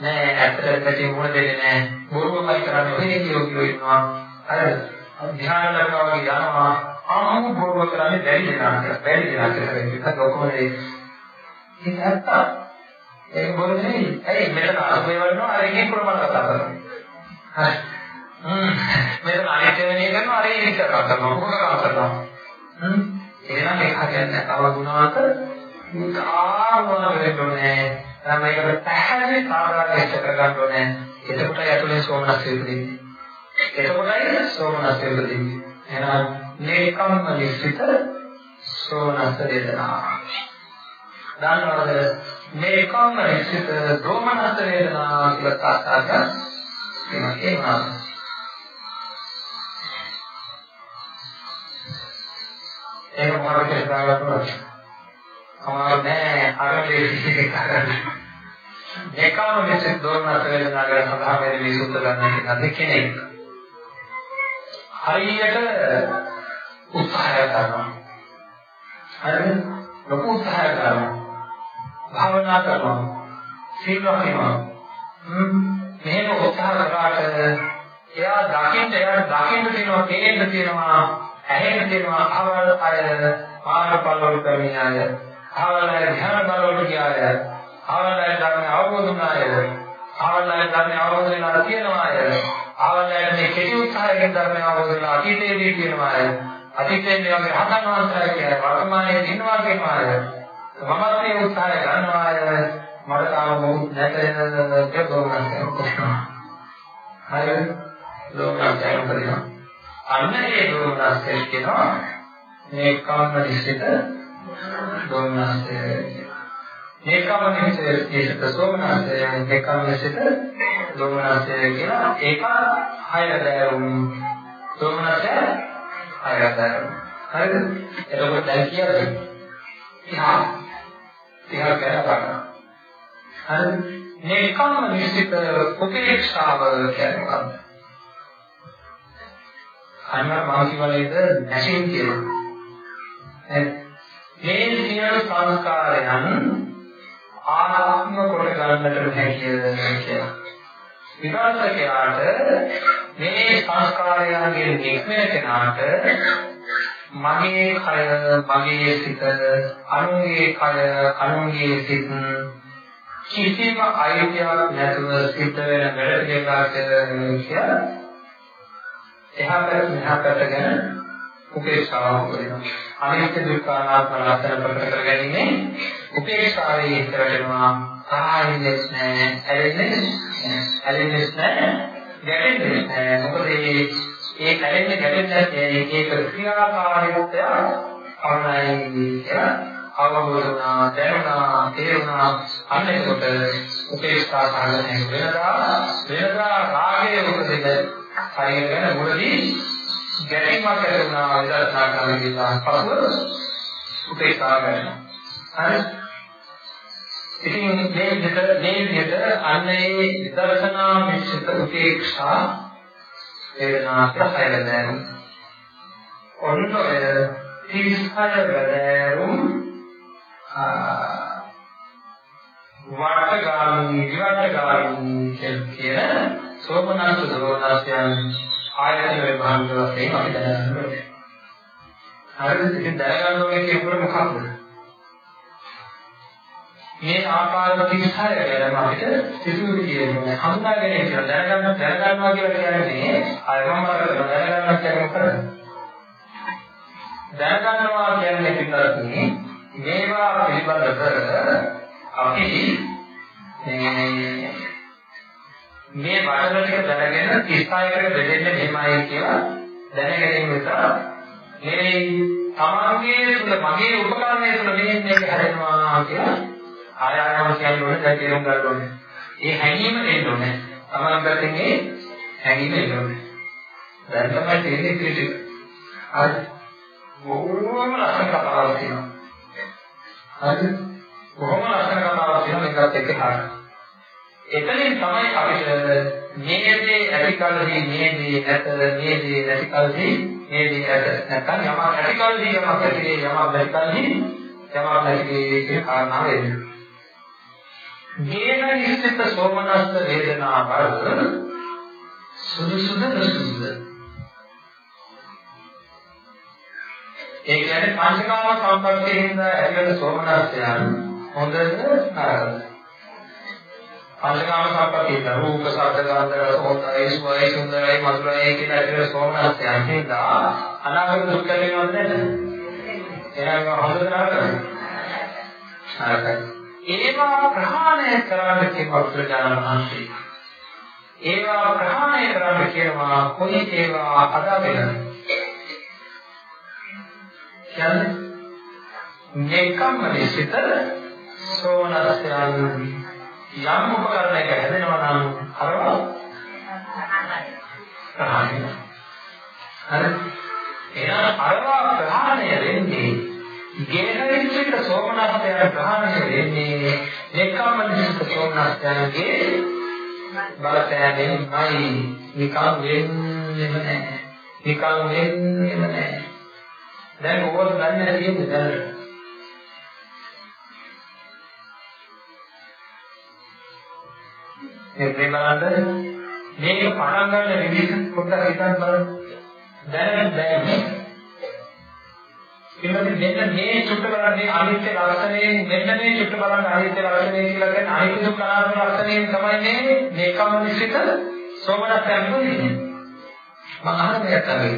නෑ ඇත්තට ඇත්තට මොන දෙන්නේ නෑ බොරුවමයි කරන්නේ ඔය කියෝ කියෝ ඉන්නවා හරිද ධ්‍යාන ලබනවා වගේ යනවා ආමු බොරුව කරන්නේ බැරි දෙනා කියලා. බැරි දෙනා කියලා කියන්නේ ඔක්කොම ඒක ඇත්ත. ඒක බොරු නෙවෙයි. ඇයි මෙතන අසුබේ වඩනවා අර එකේ ප්‍රමාණ කතා කරනවා. හරි. හ්ම් මෙතන අනිත්‍ය වෙනේ කරනවා අර ඒක කතා කරනවා. මොකක් කරනවා. හ්ම් එහෙනම් ඒක හරියන්නේ නැහැ. තව ගුණාක ආවම වෙන්නේ. නම් මේකට පැහැදිලි කාරණා ඉස්ස කරගන්න ඕනේ. එතකොට ඇතුලේ සෝමනස් වෙන්නේ. එතකොටයි සෝමනස් වෙන්නේ. එහෙනම් නේකම්ම නිසිත සෝමනස් වේදනා. දන්නවද නේකම්ම නිසිත සෝමනස් වේදනා කියලා සාකච්ඡා කරනවා. ඒක මොකක්ද කියලා බලන්න. අමාරු නෑ අර දෙන්නේ කරන්නේ. ඒකම මෙසේ දෝමනස වේදනා ගැන සඳහන් වෙන මේ සුත්ත ගන්න කෙනෙක් කෙනෙක්. හරියට උත්සාහය කරනවා. හරිද? ලොකු උත්සාහය කරනවා. භාවනා කරනවා. සීල රකින්නවා. මෙහෙම උත්සාහ කරාට එයා දකින්න එයාට දකින්න තියෙනවා, තේරෙන්න තියෙනවා, ඇහෙන්න තියෙනවා, අවල් අය, ආරපල් වලට මියාය, අවල් අය ධ්‍යාන බල වලට ගියාය. ආවල්ලාය ධර්මය අවබෝධ වුණාය. ආවල්ලාය ධර්මය අවබෝධ වෙලා තියෙනවාය. ආවල්ලාය මේ කෙටි උත්සාහයෙන් ධර්මය අවබෝධ වෙලා අතීතයේදී තියෙනවාය. අතීතයේ මේ වගේ හතන් වහන්සේලා කියන වර්තමානයේ ඉන්නවා කියනවාය. මමත් මේ උත්සාහය ගන්නවාය. මට තාම මොහොත් නැතෙන දෙකෝමනක් කරනවා. හරිද? ලෝකයෙන් කරනවා. අන්න ඒ දෝමනස් කියනවා මේ කාම නිසිත දෝමනස් ඒකම නිසේත සෝමනසය ඒකම නිසේත දෝමනසය කියලා ඒක හය දැරුම් සෝමනසය හය දැරුම් හරිද එතකොට දැන් කියන්නේ ඉහා ඉහා කරපන්න හරිද මේකම නිසිත උපේක්ෂාව කියන්නේ අන්න මාසිවලේද නැසින් කියනවා මේ සියලු සංස්කාරයන් ආත්ම කොට ගන්නට හැකිය කියලා. විපස්සකයාට මේ සංස්කාරයන්ගෙන් නික්මෙන කෙනාට මගේ කය මගේ සිත අනුගේ කය අනුගේ සිත කිසිම අයිතියක් නැතුව සිද්ධ වෙන වැඩ දෙකකට කියලා එහා පැත්ත මෙහා පැත්ත ගැන උපේක්ෂාව වෙනවා. අනිත්‍ය දුක්ඛ අනාත්ම ලක්ෂණ ප්‍රකට කරගැනීමේ උපේක්ෂාවේ ඉස්සරටනවා සාහිනෙත් නැහැ ඇලෙන්නේ නැහැ. ඇලෙන්නේ නැහැ ගැටෙන්නේ නැහැ. මොකද මේ ඒ ඇලෙන්නේ ගැටෙන්නේ ඒක ක්‍රියාකාරීත්වය පමණයි කියලා අවබෝධ වුණා දැනුණා තේරුණා. අන්න එතකොට උපේක්ෂා සාධනය වෙනදා වෙනදා රාගයේ උපදින හරියට මුලදී ගැටීමක් ඇති වුණා. විදර්ශනා කරන නිසා පසුව උපේක්ෂා කරනවා. හරි. ඉතින් මේ විදිහට මේ විදිහට අන්න ඒ විදර්ශනා මිශ්‍රිත උපේක්ෂා වේදනා ප්‍රහයන ඔන්න ඔය තිස්හය වැදෑරුම් වටගාමී විවටගාමී කියන සෝමනස්ස දෝනස්යන් ආයතන විභාග වශයෙන් අපි දැනගන්න ඕනේ. හරිද? ඉතින් දැනගන්න ඕනේ කියනකොට මොකක්ද? මේ ආකාර 36 ගැන අපිට සිතුවිලි කියනවා. හඳුනා ගැනීම කියලා දැනගන්න දැනගන්නවා කියලා කියන්නේ අයමම කරලා දැනගන්නවා කියන්නේ මොකද? දැනගන්නවා කියන්නේ පිටරතුනේ මේවා පිළිබඳව අපි මේ මේ වචන ටික දැනගෙන 36කට බෙදෙන්න මෙහෙමයි කියලා දැනගැනීම නිසා මේ තමන්ගේ තුල මගේ උපකරණය තුල මෙහෙම මේක හැදෙනවා කියලා ආයාම කියන්න ඕනේ දැන් තේරුම් ගන්න ඕනේ. ඒ හැඟීම එන්න ඕනේ. තමන් පැත්තෙන් ඒ හැඟීම එන්න ඕනේ. දැන් තමයි තේරෙන්නේ ක්‍රිටික්. හරි. බොහොම ලස්සන කතාවක් තියෙනවා. හරි. බොහොම ලස්සන කතාවක් තියෙනවා මේකත් එක්ක හරියට. එතනින් තමයි අපිට මේ දේ ඇති කලදී මේ දේ නැත මේ දේ නැති කලදී මේ දේ ඇත නැත්නම් යමක් ඇති කලදී යමක් ඇති යමක් නැති කලදී යමක් නැති කියන කාරණාව එන්නේ. මේන නිශ්චිත සෝමනස්ස වේදනාවල් සුදුසුද නසුදුද ඒ කියන්නේ පංචකාම සම්පත්තියෙන් ඇතිවන සෝමනස්යන් හොඳද නරකද? පංචකාම සම්පත්තිය රූප ශබ්ද ගන්ධ රස හොඳයි සුවයි සුන්දරයි මధుරයි කියන ඇතිවන සෝමනස්යන් හින්දා අනාගත දුක් වෙනවද නැද්ද? එහෙනම් හොඳද නරකද? නරකයි. ඒවා ප්‍රහාණය කරන්න කියන බුදුරජාණන් වහන්සේ. ඒවා ප්‍රහාණය කරන්න කියනවා කොයි ඒවා අදාගෙන. කියන්නේ මේකම නිසිත සෝනස්යන් යම් උපකරණයක හැදෙනවා නම් අරවා ප්‍රහාණය. හරි. එහෙනම් අරවා ප්‍රහාණය වෙන්නේ ගේහරිච්චිත සෝමනස්යන් ප්‍රහාණය වෙන්නේ එක්කමනිසිත සෝමනස්යන්ගේ බලපෑමෙන්මයි නිකන් වෙන්නේම නැහැ. නිකන් වෙන්නේම නැහැ. දැන් ඕක ගන්න තියෙන්නේ දැන්. මේ බලන්න මේක පටන් ගන්න විදිහ පොඩ්ඩක් හිතන්න බලන්න. දැන් දැන් ඊළඟට මෙන්න මේ චුට්ට බලන්න මේ අනිත්‍ය ලක්ෂණයෙන් මෙන්න මේ චුට්ට බලන්න අනිත්‍ය ලක්ෂණය කියලා කියන්නේ අනිත්‍ය දුක්ඛ අනාත්ම ලක්ෂණයෙන් තමයි මේ මේකම නිසිත සෝමනස් යන්නේ. මම අහන දෙයක් තමයි.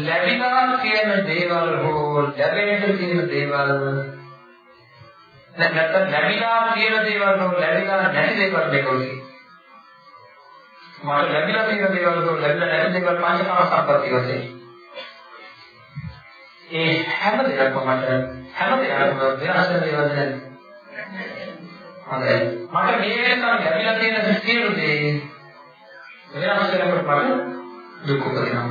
ලැබිලා කියන දේවල් හෝ ලැබෙන්න තියෙන දේවල් නැත්නම් ලැබිලා තියෙන දේවල් හෝ ලැබිලා නැති දේවල් දෙකෝයි. මට ලැබිලා තියෙන දේවල් හෝ ලැබිලා නැති දේවල් පංචකාම සම්පත්තිය වශයෙන් ඒ හැම දෙයක්ම මට හැම දෙයක්ම වෙනස් වෙන දේවල් දැන් හොඳයි. මට මේ වෙනකම් ලැබිලා තියෙන සියලු දේ වෙනස් වෙනකොට මට දුක් උපදිනවා.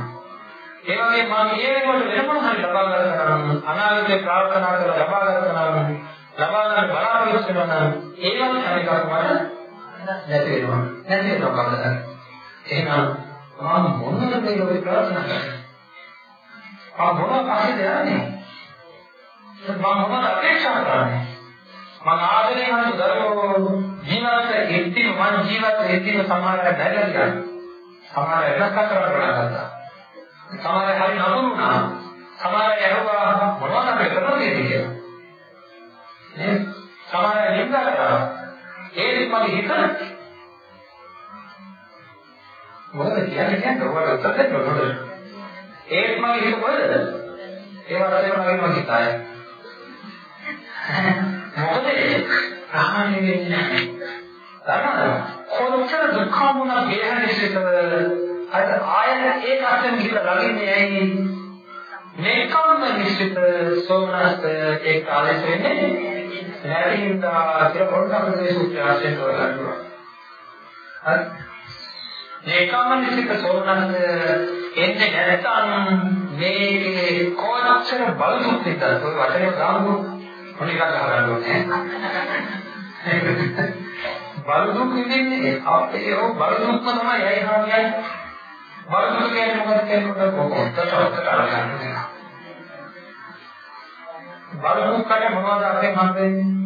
ඒ වගේ මම මේ වෙනකොට වෙන මොන හරි ලබා ගන්න නම් අනාගතේ ප්‍රාර්ථනා කරලා ලබා ගන්න නම් ලබා ගන්න බලාපොරොත්තු වෙනවා නම් ඒවත් හැම එකක්ම මට නැති වෙනවා. නැති වෙනවා බලන්න එහෙනම් මම මොනවද මේ ප්‍රාර්ථනා කරන්නේ? මම මොනවද පස්සේ යන්නේ? මම මොනවද අපේක්ෂා කරන්නේ? මම ආදරේ කරන දරුවෝ ජීවිත එක්තිම මම ජීවිත එක්තිම සමහර අය බැලලා ගියා. සමහර අය වෙනස් කරලා ගත්තා. සමහර අය හරි නතුරුණා. සමහර අය ඇහුවා මොනවද අපේ කරන්නේ කියලා. නේ? සමහර අය නින්දා කරා. ඒත් මගේ හිත මොකද කියන්නේ කියන්නේ ඔයාලට උත්තර දෙන්න ඕනද? ඒත් මගේ හිත කොහෙද? ඒවත් ඒවා මගේ මගේ හිතයි. මොකද ප්‍රහාණය වෙන්නේ නැහැ. දන්නවද? කොච්චර දුක්ඛමුණ ගේහනිසිතව අර ආයත ඒක අතෙන් ගිහලා ළඟින්නේ ඇයි? මේකම නිසිත සෝමනස්ත ඒ කාලේ වෙන්නේ නැතිඳා කියලා පොඩ්ඩක් මේ සූත්‍රය ආශ්‍රයෙන් කරගන්නවා. හරි. මේකම නිසිත සෝමනස්ත එන්නේ නැත්නම් මේකේ කොච්චර බලුත්ද ඔය වචනේ දාමු මොන එකක් ගහගන්න ඕනේ. බලුදුක් ඉන්නේ අපේ ඔය බලුදුක්ම තමයි ඇයි හාමියයි බලුදුක් කියන්නේ මොකක්ද කියන්නේ කොහොමද? කරගන්නේ බලුදුක්කට මොනවද අපේ හම්බෙන්නේ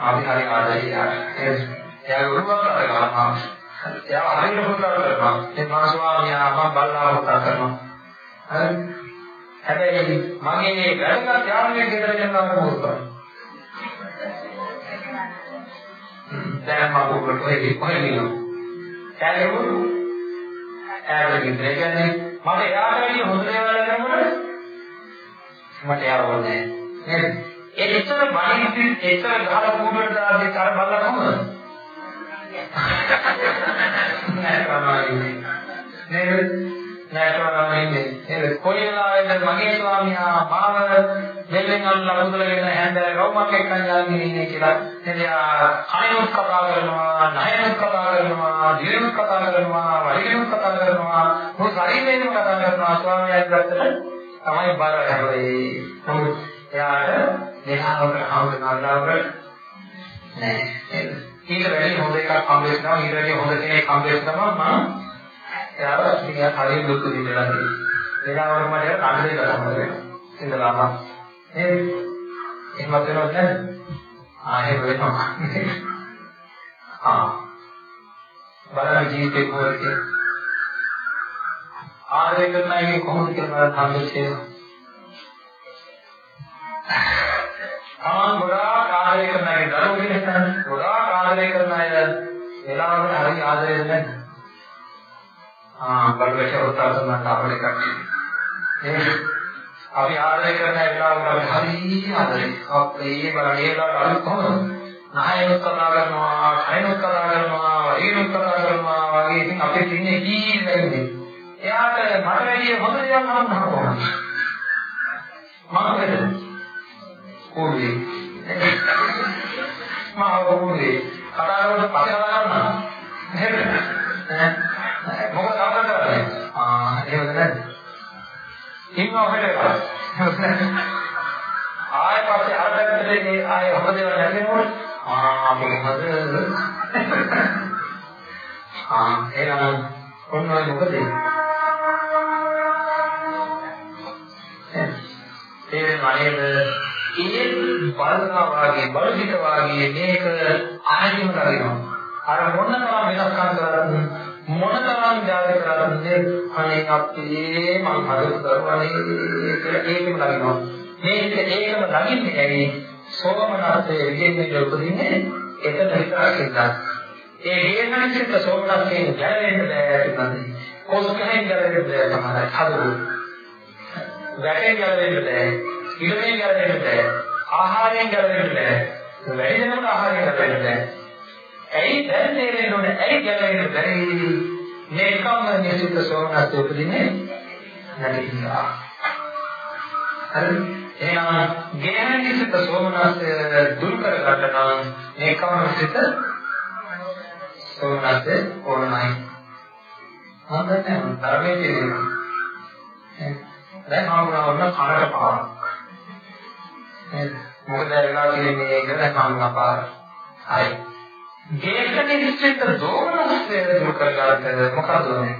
අපි හරි ආදරයි යාර එයා උරුමක් කරගන්නවා එයා හරියට පුරුදු කරනවා. ඒ මා ස්වාමියා මම බල්ලා පුතා කරනවා. හරි. හැබැයි මගේ වැඩගත් යාළුවෙක් ගෙදර යනවා මොකද කරන්නේ? දැන් මම ඔබට කොහෙද කොහෙද කැලේවු ඈත ගෙදර කියන්නේ මට එයාට වැඩිය හොඳ දේවල් කරනකොට මට එයාව ඕනේ නේද? ඒ ඉතර බණින්දි ඉතර ගහලා කුඩුවට දාලා කර බලලා කොහොමද? නෑ ප්‍රමාණින්නේ. නේද? නෑ ප්‍රමාණින්නේ. නේද? කොයි වෙලාවෙද මගේ ස්වාමියා මාව දෙල්ලෙන් අල්ලලා මුදලගෙන හැන්දෑ රවුමක් එක්කන් යන්නේ ඉන්නේ කියලා. නේද? කණිනුත් කතා කරනවා, නයනුත් කතා කරනවා, දිරිනුත් කතා කරනවා, වරිනුත් කතා කරනවා, මොකද ශරීරයෙන්ම කතා කරනවා ස්වාමියාට දැක්කම තමයි බර හැබැයි. නමුත් එයාට දෙහාවකට හවුන නල්ලාවකට නෑ. නේද? ඊට වැඩි හොඳ එකක් හම්බෙන්නවා ඊට වැඩි හොඳ කෙනෙක් හම්බෙන්නවා මම එයාව ඉතින් හරිය දුක් විඳලා තියෙනවා ඒකට මට කන්න දෙක තමයි ඉඳලාම ඒ එහෙම වෙනවද නැද්ද ආ එහෙම වෙනවා ආ බලන්න ජීවිතේ කොහොමද ආදරය කරන අය කොහොමද කියලා බලන්න හම්බෙන්නේ. ආන් ගොඩාක් ආදරය කරන අය දරුවෝ කියන හිතන්නේ ගොඩාක් ආදරය කරන අය වෙලාවකට හරි ආදරය නැහැ. ආ බලවේශ උත්සාහ කරන අපේ කට්ටිය. අපි ආදරය කරන වෙලාවකට අපි හරි ආදරේ. අපේ බලන්නේ ඒලාට අලුත් කොහොමද? නහයනොත් කතා කරනවා, කයනොත් කතා කරනවා, වරිනොත් කතා කරනවා වගේ ඉතින් අපේ තින්නේ කී වෙන්නේ. එයාට මට වැඩිය හොඳ දේවල් නම් නහකොහොමද? මම කෝඩේ. මම කෝඩේ. කතා කරනකොට පස්සේ කතා කරනවා. නේද? ඈ මොකද කතා කරන්නේ? ආ එහෙමද නැද්ද? ඉන්නවා අපිට. ආයෙ පස්සේ අර පැත්තේ ආයෙ හොඳ දේවල් නැගෙනකොට ආ මොකද? ආ එහෙනම් ඔන්න ඔය මොකද? ඒ මනේද ඒ බලනවා වාගේ බලහිත වාගේ මේක ආයෙම කරගෙනවා. අර මොන තරම් වෙනස්කම් කරත් මොන තරම් ජාති කරත් අනේ අපේ මං හදපු දරුවනේ කියලා ඒකම ලගිනවා. මේක ඒකම ලගින්නේ ඇයි? සෝමනස්සේ විදෙන්නේ උපදින්නේ එතන විතරක් ඉඳලා. ඒ හේනසිත සෝමනස්සේ ගැලවෙන්න බෑ කියන්නේ. කොස්කෙන් ගැලවෙන්න බෑ තමයි හදු. වැටෙන් ගැලවෙන්න බෑ. ඉලමෙන් ගැලවෙන්න බෑ. ආහාරයෙන් ගැලවෙන්න බෑ. වැඩි දෙනෙකුට ආහාරයෙන් ගැලවෙන්න බෑ. ඇයි දැන් තේරෙන්න ඕනේ ඇයි ගැලවෙන්න බැරි? මේකම නිසිත සෝමනස්සේ උපදින්නේ නැති නිසා. හරිද? එහෙනම් ගෙයනිසිත සෝමනස්ය දුරු කර ගන්න නම් මේකම සිත සෝමනස්ය ඕනයි. හොඳයි ධර්මයේ තියෙනවා. දැන් හමුනා වුණ කනට පාරක්. මොකද වෙලා කියන්නේ ඒක දැන් හමුනා පාර. හරි. ගෙයනිසිත සෝමනස්ය දුරු කර ගන්න මොකද වෙන්නේ?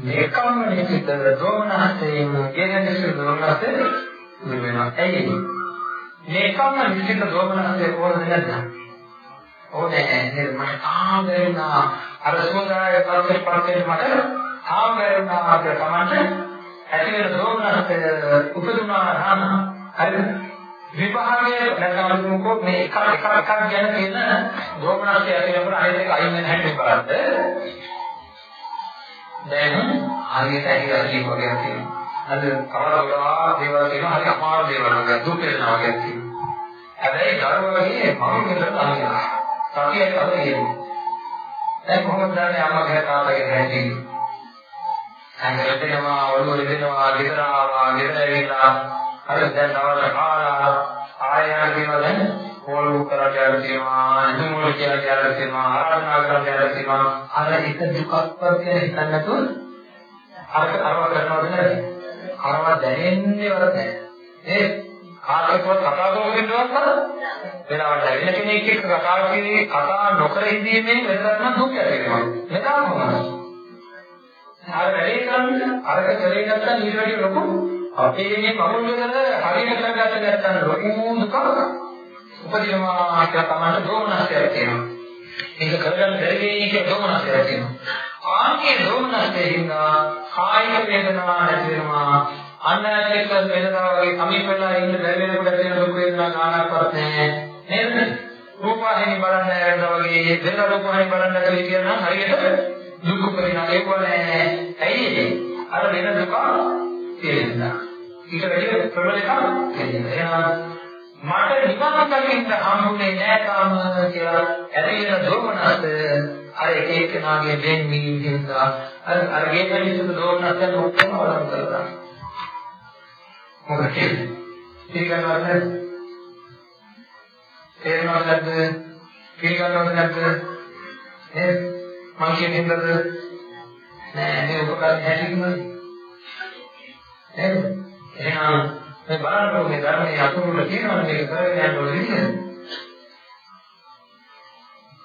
මේකම නිසිත දෝමනහයෙන් ගෙනදිසු දෝමනහසේ වෙනවා. ඇයි මේකම නිසිත දෝමනහසේ කොහොමද නැද්ද? ඕනේ නේද මට තාම වෙනා අර සෝදාය පරිසර පරිසර මට තාම වෙනා තමයි ඇති වෙන දෝමනහසේ උපදුනා නම් හරිද? විභාගයේ නැත්නම් මොකෝ මේ එක එක එකක් ගැන තියෙන දෝමනහසේ ඇති වෙනකොට අනිත් එක අයින් වෙන හැටි බලන්න දැන් හරියට ඇහිලා කියපු වගේ තියෙනවා. අද කවදාවත් දේවල් තියෙනවා හරි අමාරු දේවල් වගේ දුක් වෙනවා වගේ තියෙනවා. හැබැයි දරුවගේ මම මෙතන අනිනවා. සතියයි තමයි දැන් කොහොමද දන්නේ අම්මගේ තාත්තගේ හැටි? හැංගෙනවා ඔළුව දෙනවා ගෙදර ආවා ගෙදර ඇවිල්ලා හරි දැන් දවල්ට කාලා ආයෙත් කියනවා දැන් කෝල් බුක් කරලා කියලා තියෙනවා අනුමෝල කියලා කියලා තියෙනවා ආරාධනා කරලා කියලා තියෙනවා අර එක දුකක්වත් කියලා හිතන්නේ නැතුව අර අරව කරනවද නැද්ද? අරව දැනෙන්නේ වරද? ඒ කාටවත් කතා කරගෙනවත් කරා වෙනවට වෙන කෙනෙක් එක්ක කතා කිරී කතා නොකර ඉඳීමෙන් වෙනතරම් දුක් ඇති වෙනවා. මෙතන මොනවද අර වැඩේ කරන්නේ අරක කරේ නැත්නම් ඊට වැඩි ලොකු අපේ මේ කමුල් වල හරියට කරගත්ත නැත්නම් ලොකු දුකක් උපදිනවා කියලා තමයි දෝමනස්යක් තියෙනවා. මේක කරගන්න බැරි වෙයි කියලා දෝමනස්යක් තියෙනවා. ආන්ගේ දෝමනස්යෙන් හින්දා කායික වේදනා නැති වෙනවා. අන්නයක වේදනාව වගේ සමීප වෙලා ඉන්න බැරි වෙනකොට තියෙන දුක් වේදනා ගානක්වත් නැහැ. නේද? රූපවාහිනී බලන්න යනවා වගේ දෙන්න රූපවාහිනී බලන්න කියලා කියනවා හරියට දුක් උපදිනවා ඒක නෑ. ඇයි අර වෙන දුක තියෙනවා. ඊට වැඩි ප්‍රබල එකක් තියෙනවා. එහෙනම් මට නිවන් දකින්න හම්බුනේ නෑ තාම කියලා ඇදෙන දෝමනස අර එක එකනාගේ දෙන්නේ හින්දා අර අර ගේකලිසු දෝමනස යන ඔක්කොම අවලං කරලා මොකද පිළිගන්නවද නැද්ද? තේරෙනවද නැද්ද? පිළිගන්නවද නැද්ද? නේ මං කියන හින්දාද නෑ මේ උපකරණ හැටිම නේද එහෙනම් මේ බලන්න මේ ධර්මයේ අතුරුල තියෙනවා මේක කරගෙන යන්න ඕනේ නේද?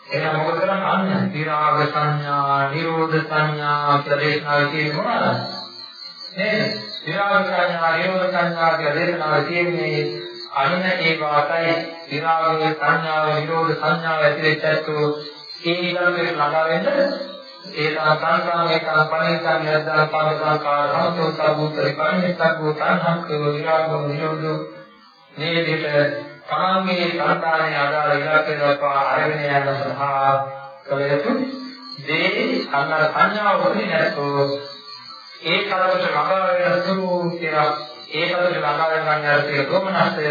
එහෙනම් මොකද කරන්නේ? අන්න විරාග සංඥා, නිරෝධ සංඥා කියලා දේශනාවේ තියෙන්නේ මොනවාද? නේද? විරාග සංඥා, නිරෝධ සංඥා කියලා දේශනාවේ තියෙන්නේ අන්න ඒ වාතයි විරාග සංඥාව, නිරෝධ සංඥාව ඇති වෙච්ච ඒ ඊළඟට ළඟා වෙන්න ඒ සංසං ඒකං පණිතං යද්දා පාදකාකාර සමතෝ සබ්බුතරි පරිණිතං තණ්හං විරාගෝ නිරෝධෝ. මේ විදිහට තමන්ගේ සංතානයේ ආදාළ ඉලක්කය දක්වා අරගෙන යන සඳහා කළ යුතු දේ සංකාර සංඥාව වලින් නැතෝ ඒ කලකට ළඟා වෙන සුළු කියලා ඒ කලකට ළඟා වෙන ගන්න තියෙන දෝමනස්ය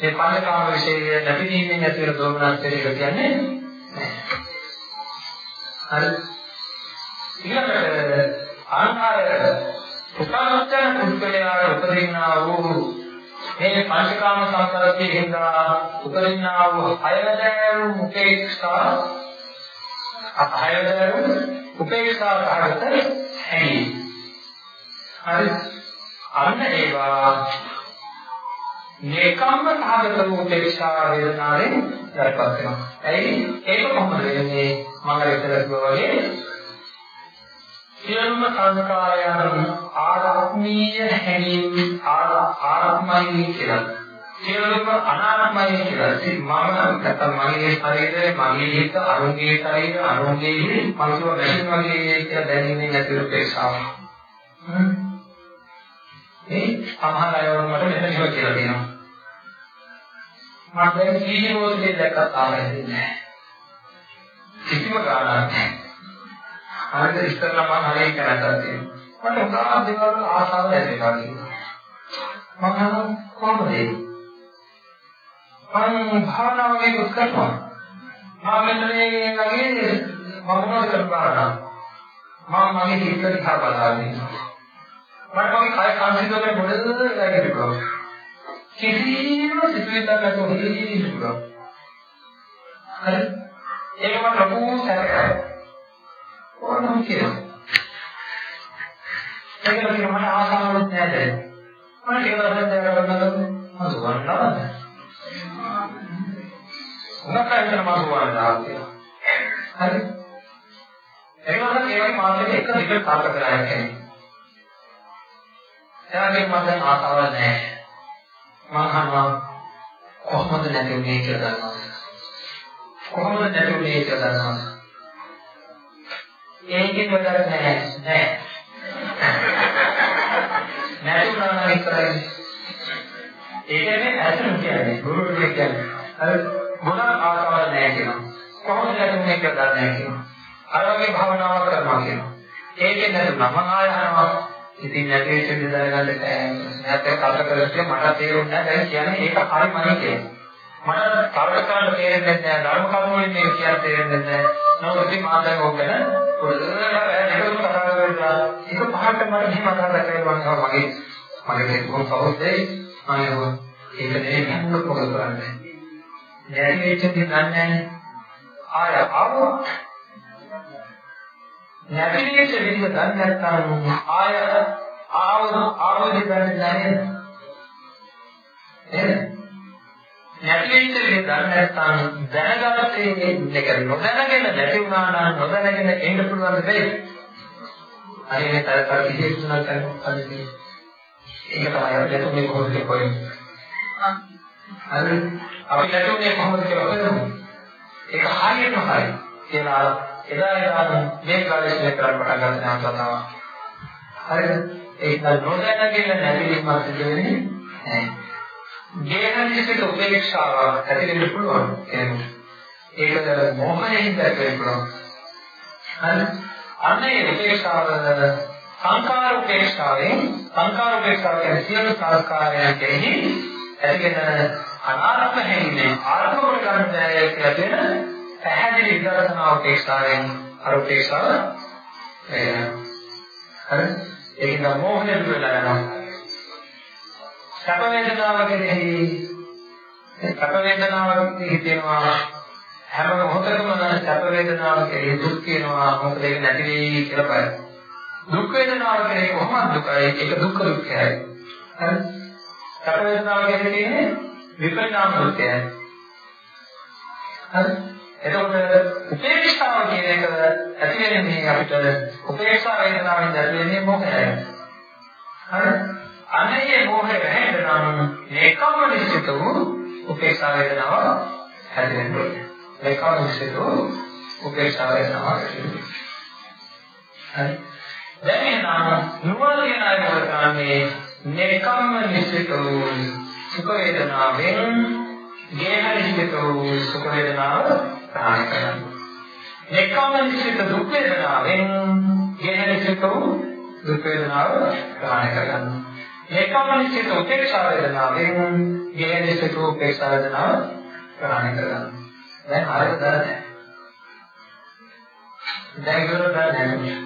මේ පංචකාම විශේෂය නැතිවීමෙන් ඇති වෙන දෝමනස්ය කියන්නේ හරි. ඊළඟට ආහාර උපන්නතන කුක්කලයා උපදින්නා වූ මේ පංචකාම සංකල්පයේ හින්දා උපදින්නා වූ හයදෑරු මුකේක්ෂා අහයදෑරු උපේක්ෂා කාරත හැයි හරි. අන්න ඒවා නේකම්ම සාගත වූ උපේක්ෂා වේදනාවෙන් යටපත් වෙනවා. ඇයි ඒක කොහොමද වෙන්නේ? මම විතර කිව්වා වගේ සියලුම සංස්කාරයන් ආත්මීය හැඟීම් ආත්මයි කියලා. සියලුම අනාත්මයි කියලා. මම නැත්නම් මගේ ශරීරය, මගේ හිත, අනුන්ගේ ශරීරය, අනුන්ගේ හිත, මනස වැටෙන වගේ කියලා දැනෙන්නේ නැති උපේක්ෂාව. ඒ සමහර අය වුණාට මෙතන ඉව කියලා කියනවා. මම දැන් කීමෝදේ දැක්කත් ආවෙන්නේ නැහැ. කිසිම ගානක් නැහැ. හරිද ඉස්සරලා මම හරිය කරලා තියෙනවා. මට උදා දේවල් ආසාව ඇතිවෙනවා කියනවා. මම අහනවා කොහොමද ඒ? මම භාවනාවේ කුත් කරනවා. මම මෙන්න මේ වගේ මම මොනවද කරපාරා? මම මගේ හිත දිහා බලාගෙන ඉන්නවා. මට මගේ කය සංසිඳගෙන මොකද වෙලා කියලා. කිසිම සිතුවිල්ලක් නැතුව හිතේ ඉන්න පුළුවන්. හරි? ඒක මට ලොකු සැකයක්. ඕනම කියනවා. ඒකල කියන මට ආසාවක් නැහැ. මට ඒක වශයෙන් දැනගන්නද මම දුවන්නවද? උනකයිතන මම දුවන්නවා කියලා. හරි? ඒකවල ඒවගේ මාසෙක එක දිගට තාප කරලා යන්නේ. එයාගේ මට ආසාවක් නැහැ. මම අහනවා කොහොමද නැති උනේ කියලා දන්නවද? කොහොමද නැති උනේ කියලා දන්නවද? ඒකේ වැඩක් නැහැ නෑ. නැතුණා නම් ඉතරයි. ඒකනේ ඇතුළු කියන්නේ ගුරුතුමෝ කියන්නේ. අර ගුණ ආකාර නැහැ කියනවා. කොහොමද නැතුනේ කියලා දන්නේ නැහැ කියනවා. අර වගේ භාවනාවක් කරනවා කියනවා. ඒකේ නැතුණා මම ආයහනවා. ඉතින් නැති වෙච්ච දේ දැනගන්න බැහැ. නැත්නම් කල්ප කරලා මට තේරුන්නේ නැහැ. දැන් කියන්නේ ඒක හරිමයි කියන්නේ. මට තර්ක කරන්න තේරෙන්නේ නැහැ. ධර්ම කරුණු වලින් මේක කියන්න තේරෙන්නේ නැහැ. නමුත් ඉතින් මම දැන් ඕක ගැන පොඩ්ඩක් නේද කතා කරලා ඒක පහකට මට මෙහෙම අදහසක් එනවා මගේ මගේ මේක කොහොමද කවුරුදේ මම ඒක නෙමෙයි මම පොඩ කරන්නේ. නැති වෙච්ච දේ දන්නේ ආය ආවෝ නැති වෙච්ච දේ දන්නේ නැත්නම් ආය ආවෝ ආවෝ දේ දන්නේ නැහැ. නේද? නැති වෙච්ච දේ දන්නේ නැත්නම් දැනගත්තේ එක නොදැනගෙන නැති වුණා නම් නොදැනගෙන එන්න පුළුවන් දෙයක්. හරි මේ තර තර කිසිම තුනක් කරන්නේ ඒක තමයි අපි දෙතුනේ කොහොමද කොහෙන්නේ. හරි අපි දෙතුනේ කොහොමද කියලා බලමු. ඒක හරියටම හරි. කියලා එදා එදා මේ ගාලේ කරන්න පටන් ගන්න යනවා. හරිද? ඒක නොදැනගෙන නැති වීමක් සිදු වෙන්නේ නැහැ. ගේහනිසිත උපේක්ෂාව ඇති වෙන්න පුළුවන් කියන්නේ. ඒක මොහයෙන් දැක්වෙන්න පුළුවන්. හරි. අන්නේ උපේක්ෂාව සංකාර උපේක්ෂාවෙන් සංකාර උපේක්ෂාව කියන්නේ සියලු සංස්කාරයන් කෙරෙහි ඇතිවෙන අනාත්ම හැඟීම ආත්ම කොට ගන්න බැහැ කියලා කියන පැහැදිලි විදර්ශනා උපේක්ෂාවෙන් අර උපේක්ෂාව හරි. ඒක නම් මොහේ දුර වෙලා යනවා. සැප වේදනාව කෙරෙහි සැප වේදනාවක් හිතෙනවා හැම මොහොතකම සැප වේදනාව කෙරෙහි දුක් කියනවා මොකද ඒක නැති වෙයි කියලා බය. දුක් වේදනාව කෙරෙහි කොහොමද දුකයි ඒක දුක්ඛ දුක්ඛයයි. හරි? සැප වේදනාව කෙරෙහි තියෙන්නේ විපරිණාම දුක්ඛයයි. හරි? එතකොට උපේක්ෂාව කියන එක ඇති වෙන්නේ අපිට උපේක්ෂා වේදනාවෙන් ඇති වෙන්නේ මොකක්ද? හරි? අනේ මොහේ වැහෙන්න නම් ඒකම නිශ්චිත වූ උපේක්ෂා වේදනාව හැදෙන්න ඕනේ. ඒකම නිශ්චිත වූ උපේක්ෂාව වෙනවා හරි දැන් එනවා නුවණ කියන අය මොකද කරන්නේ නෙකම්ම නිසිතෝ සුඛ වේදනාවෙන් ගේහරිසිතෝ සුඛ වේදනාව ප්‍රාණ කරනවා. නෙකම්ම නිසිත දුක් වේදනාවෙන් ගේහරිසිතෝ දුක් වේදනාව ප්‍රාණ කරගන්නවා. නෙකම්ම නිසිත උපේක්ෂා වේදනාවෙන් ගේහරිසිතෝ උපේක්ෂා වේදනාව ප්‍රාණ කරගන්නවා. දැන් හරියට දැන් ඉවරද නැහැ